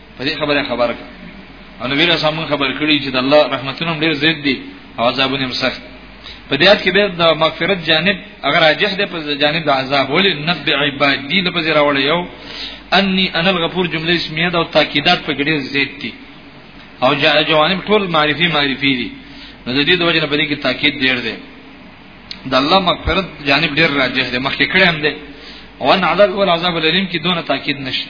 په دې خبره خبره کړه او نبی له سامون خبر کړی چې د الله رحمتونو ډیر زیات دي او عذابونه هم سخت په دې کې به د مغفرت جانب اگر راجح ده په جانب د عذاب ول نب عباد دي د پزې راوړ یو انی انا الغفور جمله اسمیه ده او تاکیدات په ګډه زیات دي او جوانب ټول معرفي معرفي دي نو د دې د وجه نه په دې کې تاکید ډیر دی د الله مغفرت جانب ډیر راجح ده مخکې کړه هم ده او ان عذاب ول عذاب الیم کې دونه تاکید نشته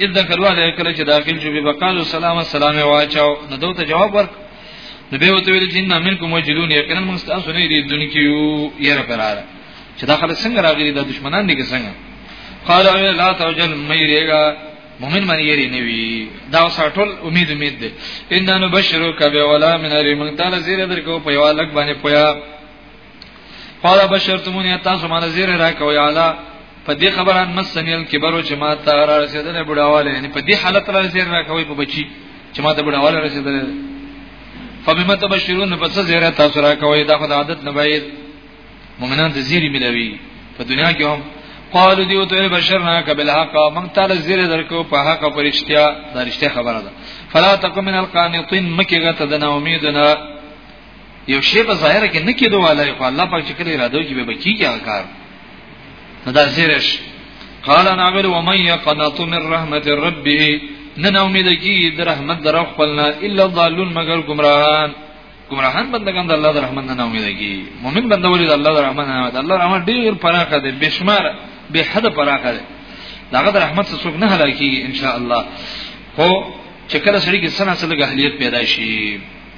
اذ دخلواله کله چې داخل شو به وقالو سلام السلام واچاو نو دوی ته جواب ورک نو به وته ویل چې ان منکم وجلون یقینا موږ تاسو نه دي دونکو یو یره پراله چې دا خلک څنګه راغلي د دشمنان دي څنګه قال او لا توجل مېریګا مؤمن باندې یری نه وی دا ساټول امید امید ده ان نبشرک به ولا من رمن تعالی زیر درکو په یو لک باندې پویا قال بشرتمونی تاسو ما نظر را کوي اعلی په دې خبره ان مسنیل کبرو چې ما ته را رسیدل بډاواله یعنی په دې حالت را رسیدل را کوي په بچي چې ما ته بډاواله رسیدل فبما تبشرون پس زیره تاسو را کوي دا خدای عادت نه باید مؤمنان ته زیری ملوي په دنیا کې هم قالو دیو ته بشرنا کبل حق من تعالی زیر درکو په حق پرشتیا دا رشتیا خبره ده فلا تکم من القانطین مکه غته د امید نه یو شی په ظاهر کې نه کېدو والای خو الله پاک چې کله اراده کوي به کیږي هغه کار دا زیرش قال نعمل ومن يقنط من رحمت ربه نن امید کی د رحمت در خپلنا الا ضالون مگر گمراهان گمراهان بندگان د الله د رحمت نه امید کی مؤمن بندول د الله د رحمت نه امید الله رحمت ډیر پراخه ده بشمار به حد پراخه ده داغه د رحمت څخه نه هلاکی ان شاء الله هو چې کله سړي کې سنا سره غهلیت پیدا شي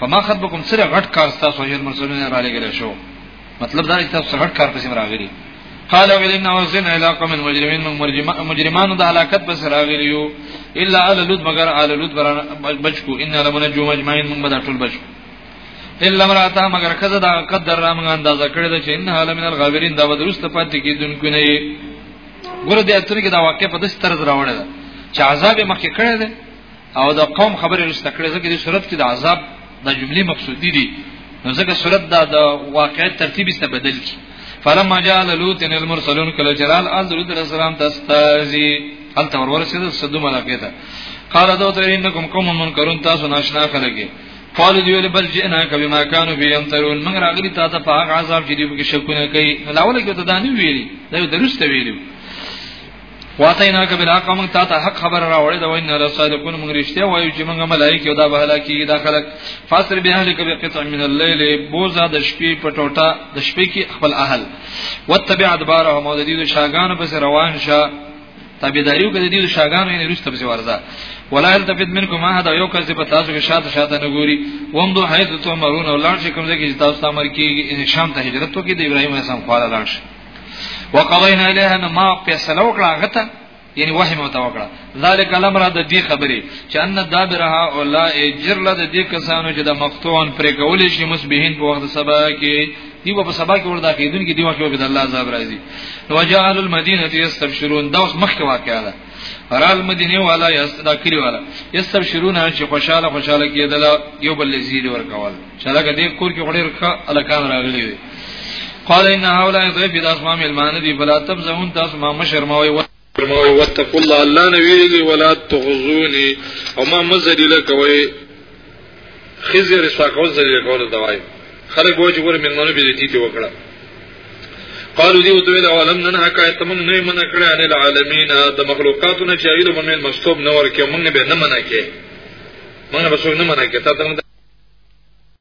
فما خطبكم سره غټ کار تاسو یې مرسلونه را لګل شو مطلب دا چې تاسو غټ کار پسې راغلي قال ولئن وزن الى قوم مجرمين من مجرمانو د هلاکت پس راغلیو الا ال لوط مگر ال لوط بچکو ان لمن جو مجمعين من بدا ټول بچکو الا مراتا مگر کزه دا قدر را موږ اندازه کړی دا چې ان حال من الغابرین دا ودرست پاتې کیدونکو نه ګوره د اترګه دا واقع په دې طرز راوړل چې عذاب مخکې کړی دی او د قوم خبره رسته کړې ځکه د صورت کې د عذاب د جملې مقصود دي نو ځکه صورت دا د واقعي ترتیب است بدل کی فلما جاء لوط المرسلون کله جلال از لوط السلام تستازي هل تور ورسېد صدو ملکه ته قال دو تر انکم قوم منکرون تاسو ناشنا خلګي قالو دی ویل بل جئنا کبه ما کانوا فی یمترون من راغلی تا ته پاک عذاب چې دی په شکونه کوي لاول کې ته دانی ویلی دا درسته ویلی واتینا کبل حق موږ تا ته حق خبر راوړې دا وینا له صادقون موږ رښتیا وایو چې موږ ملایکه او دا به هلاکی دا خلک فاصل به اهل کبه قطع من الليل بوزا د شپې په ټوټه د شپې کې خپل اهل وتبع ادبارهم او د دې شاګانو پس روان شه تابعداریو کې د دې شاګانو یې رښت په ورزه ولا التفت منکم احد یو کس په تاسو کې شاته شاته نه ګوري وم دو حیث تو مرون او لاړ شي کوم ځای کې تاسو امر کې شام ته هجرت وکړي د ابراهیم اسلام خواله لاړ شي وقضینا الیها نو ما فیصله وکړه هغه ته یعنی وحی مو ته وکړه ذالک الامر د دې خبرې چې ان دابرها اولای جرله د دې کسانو چې د مقتون پر کول شي مسبهین په وخت سبا کې دی په سبا کې وردا کېدون کې دی وخت به د الله عذاب راځي وجعل المدینه یستبشرون دا اوس مخکې واقعا ده رال مدینه والا یا صدا کری والا یسب شرونه چې خوشاله خوشاله کېدل یو بل لزیل ورکول چې لکه دې کور کې غړي رکا الکان راغلي وي قال ان هؤلاء ضيف د اسماء ملمان دي فلا تبزون تاسو ما مشرموي فرموي واتقوا الله الله نبي ولا تغزوني او ما مزدل کوي خزي رسوا کول ذلیل کول دوای خلک وایي چې ګوره مېلمانه به دې تیته وکړه قالو دی وته ویل اولم نه حکای ته موږ نه منع کړی ان العالمین د مخلوقاتو نه چې ایله موږ مستوب نه ورکه موږ به نه منع کې موږ به څوک نه منع کې تا ته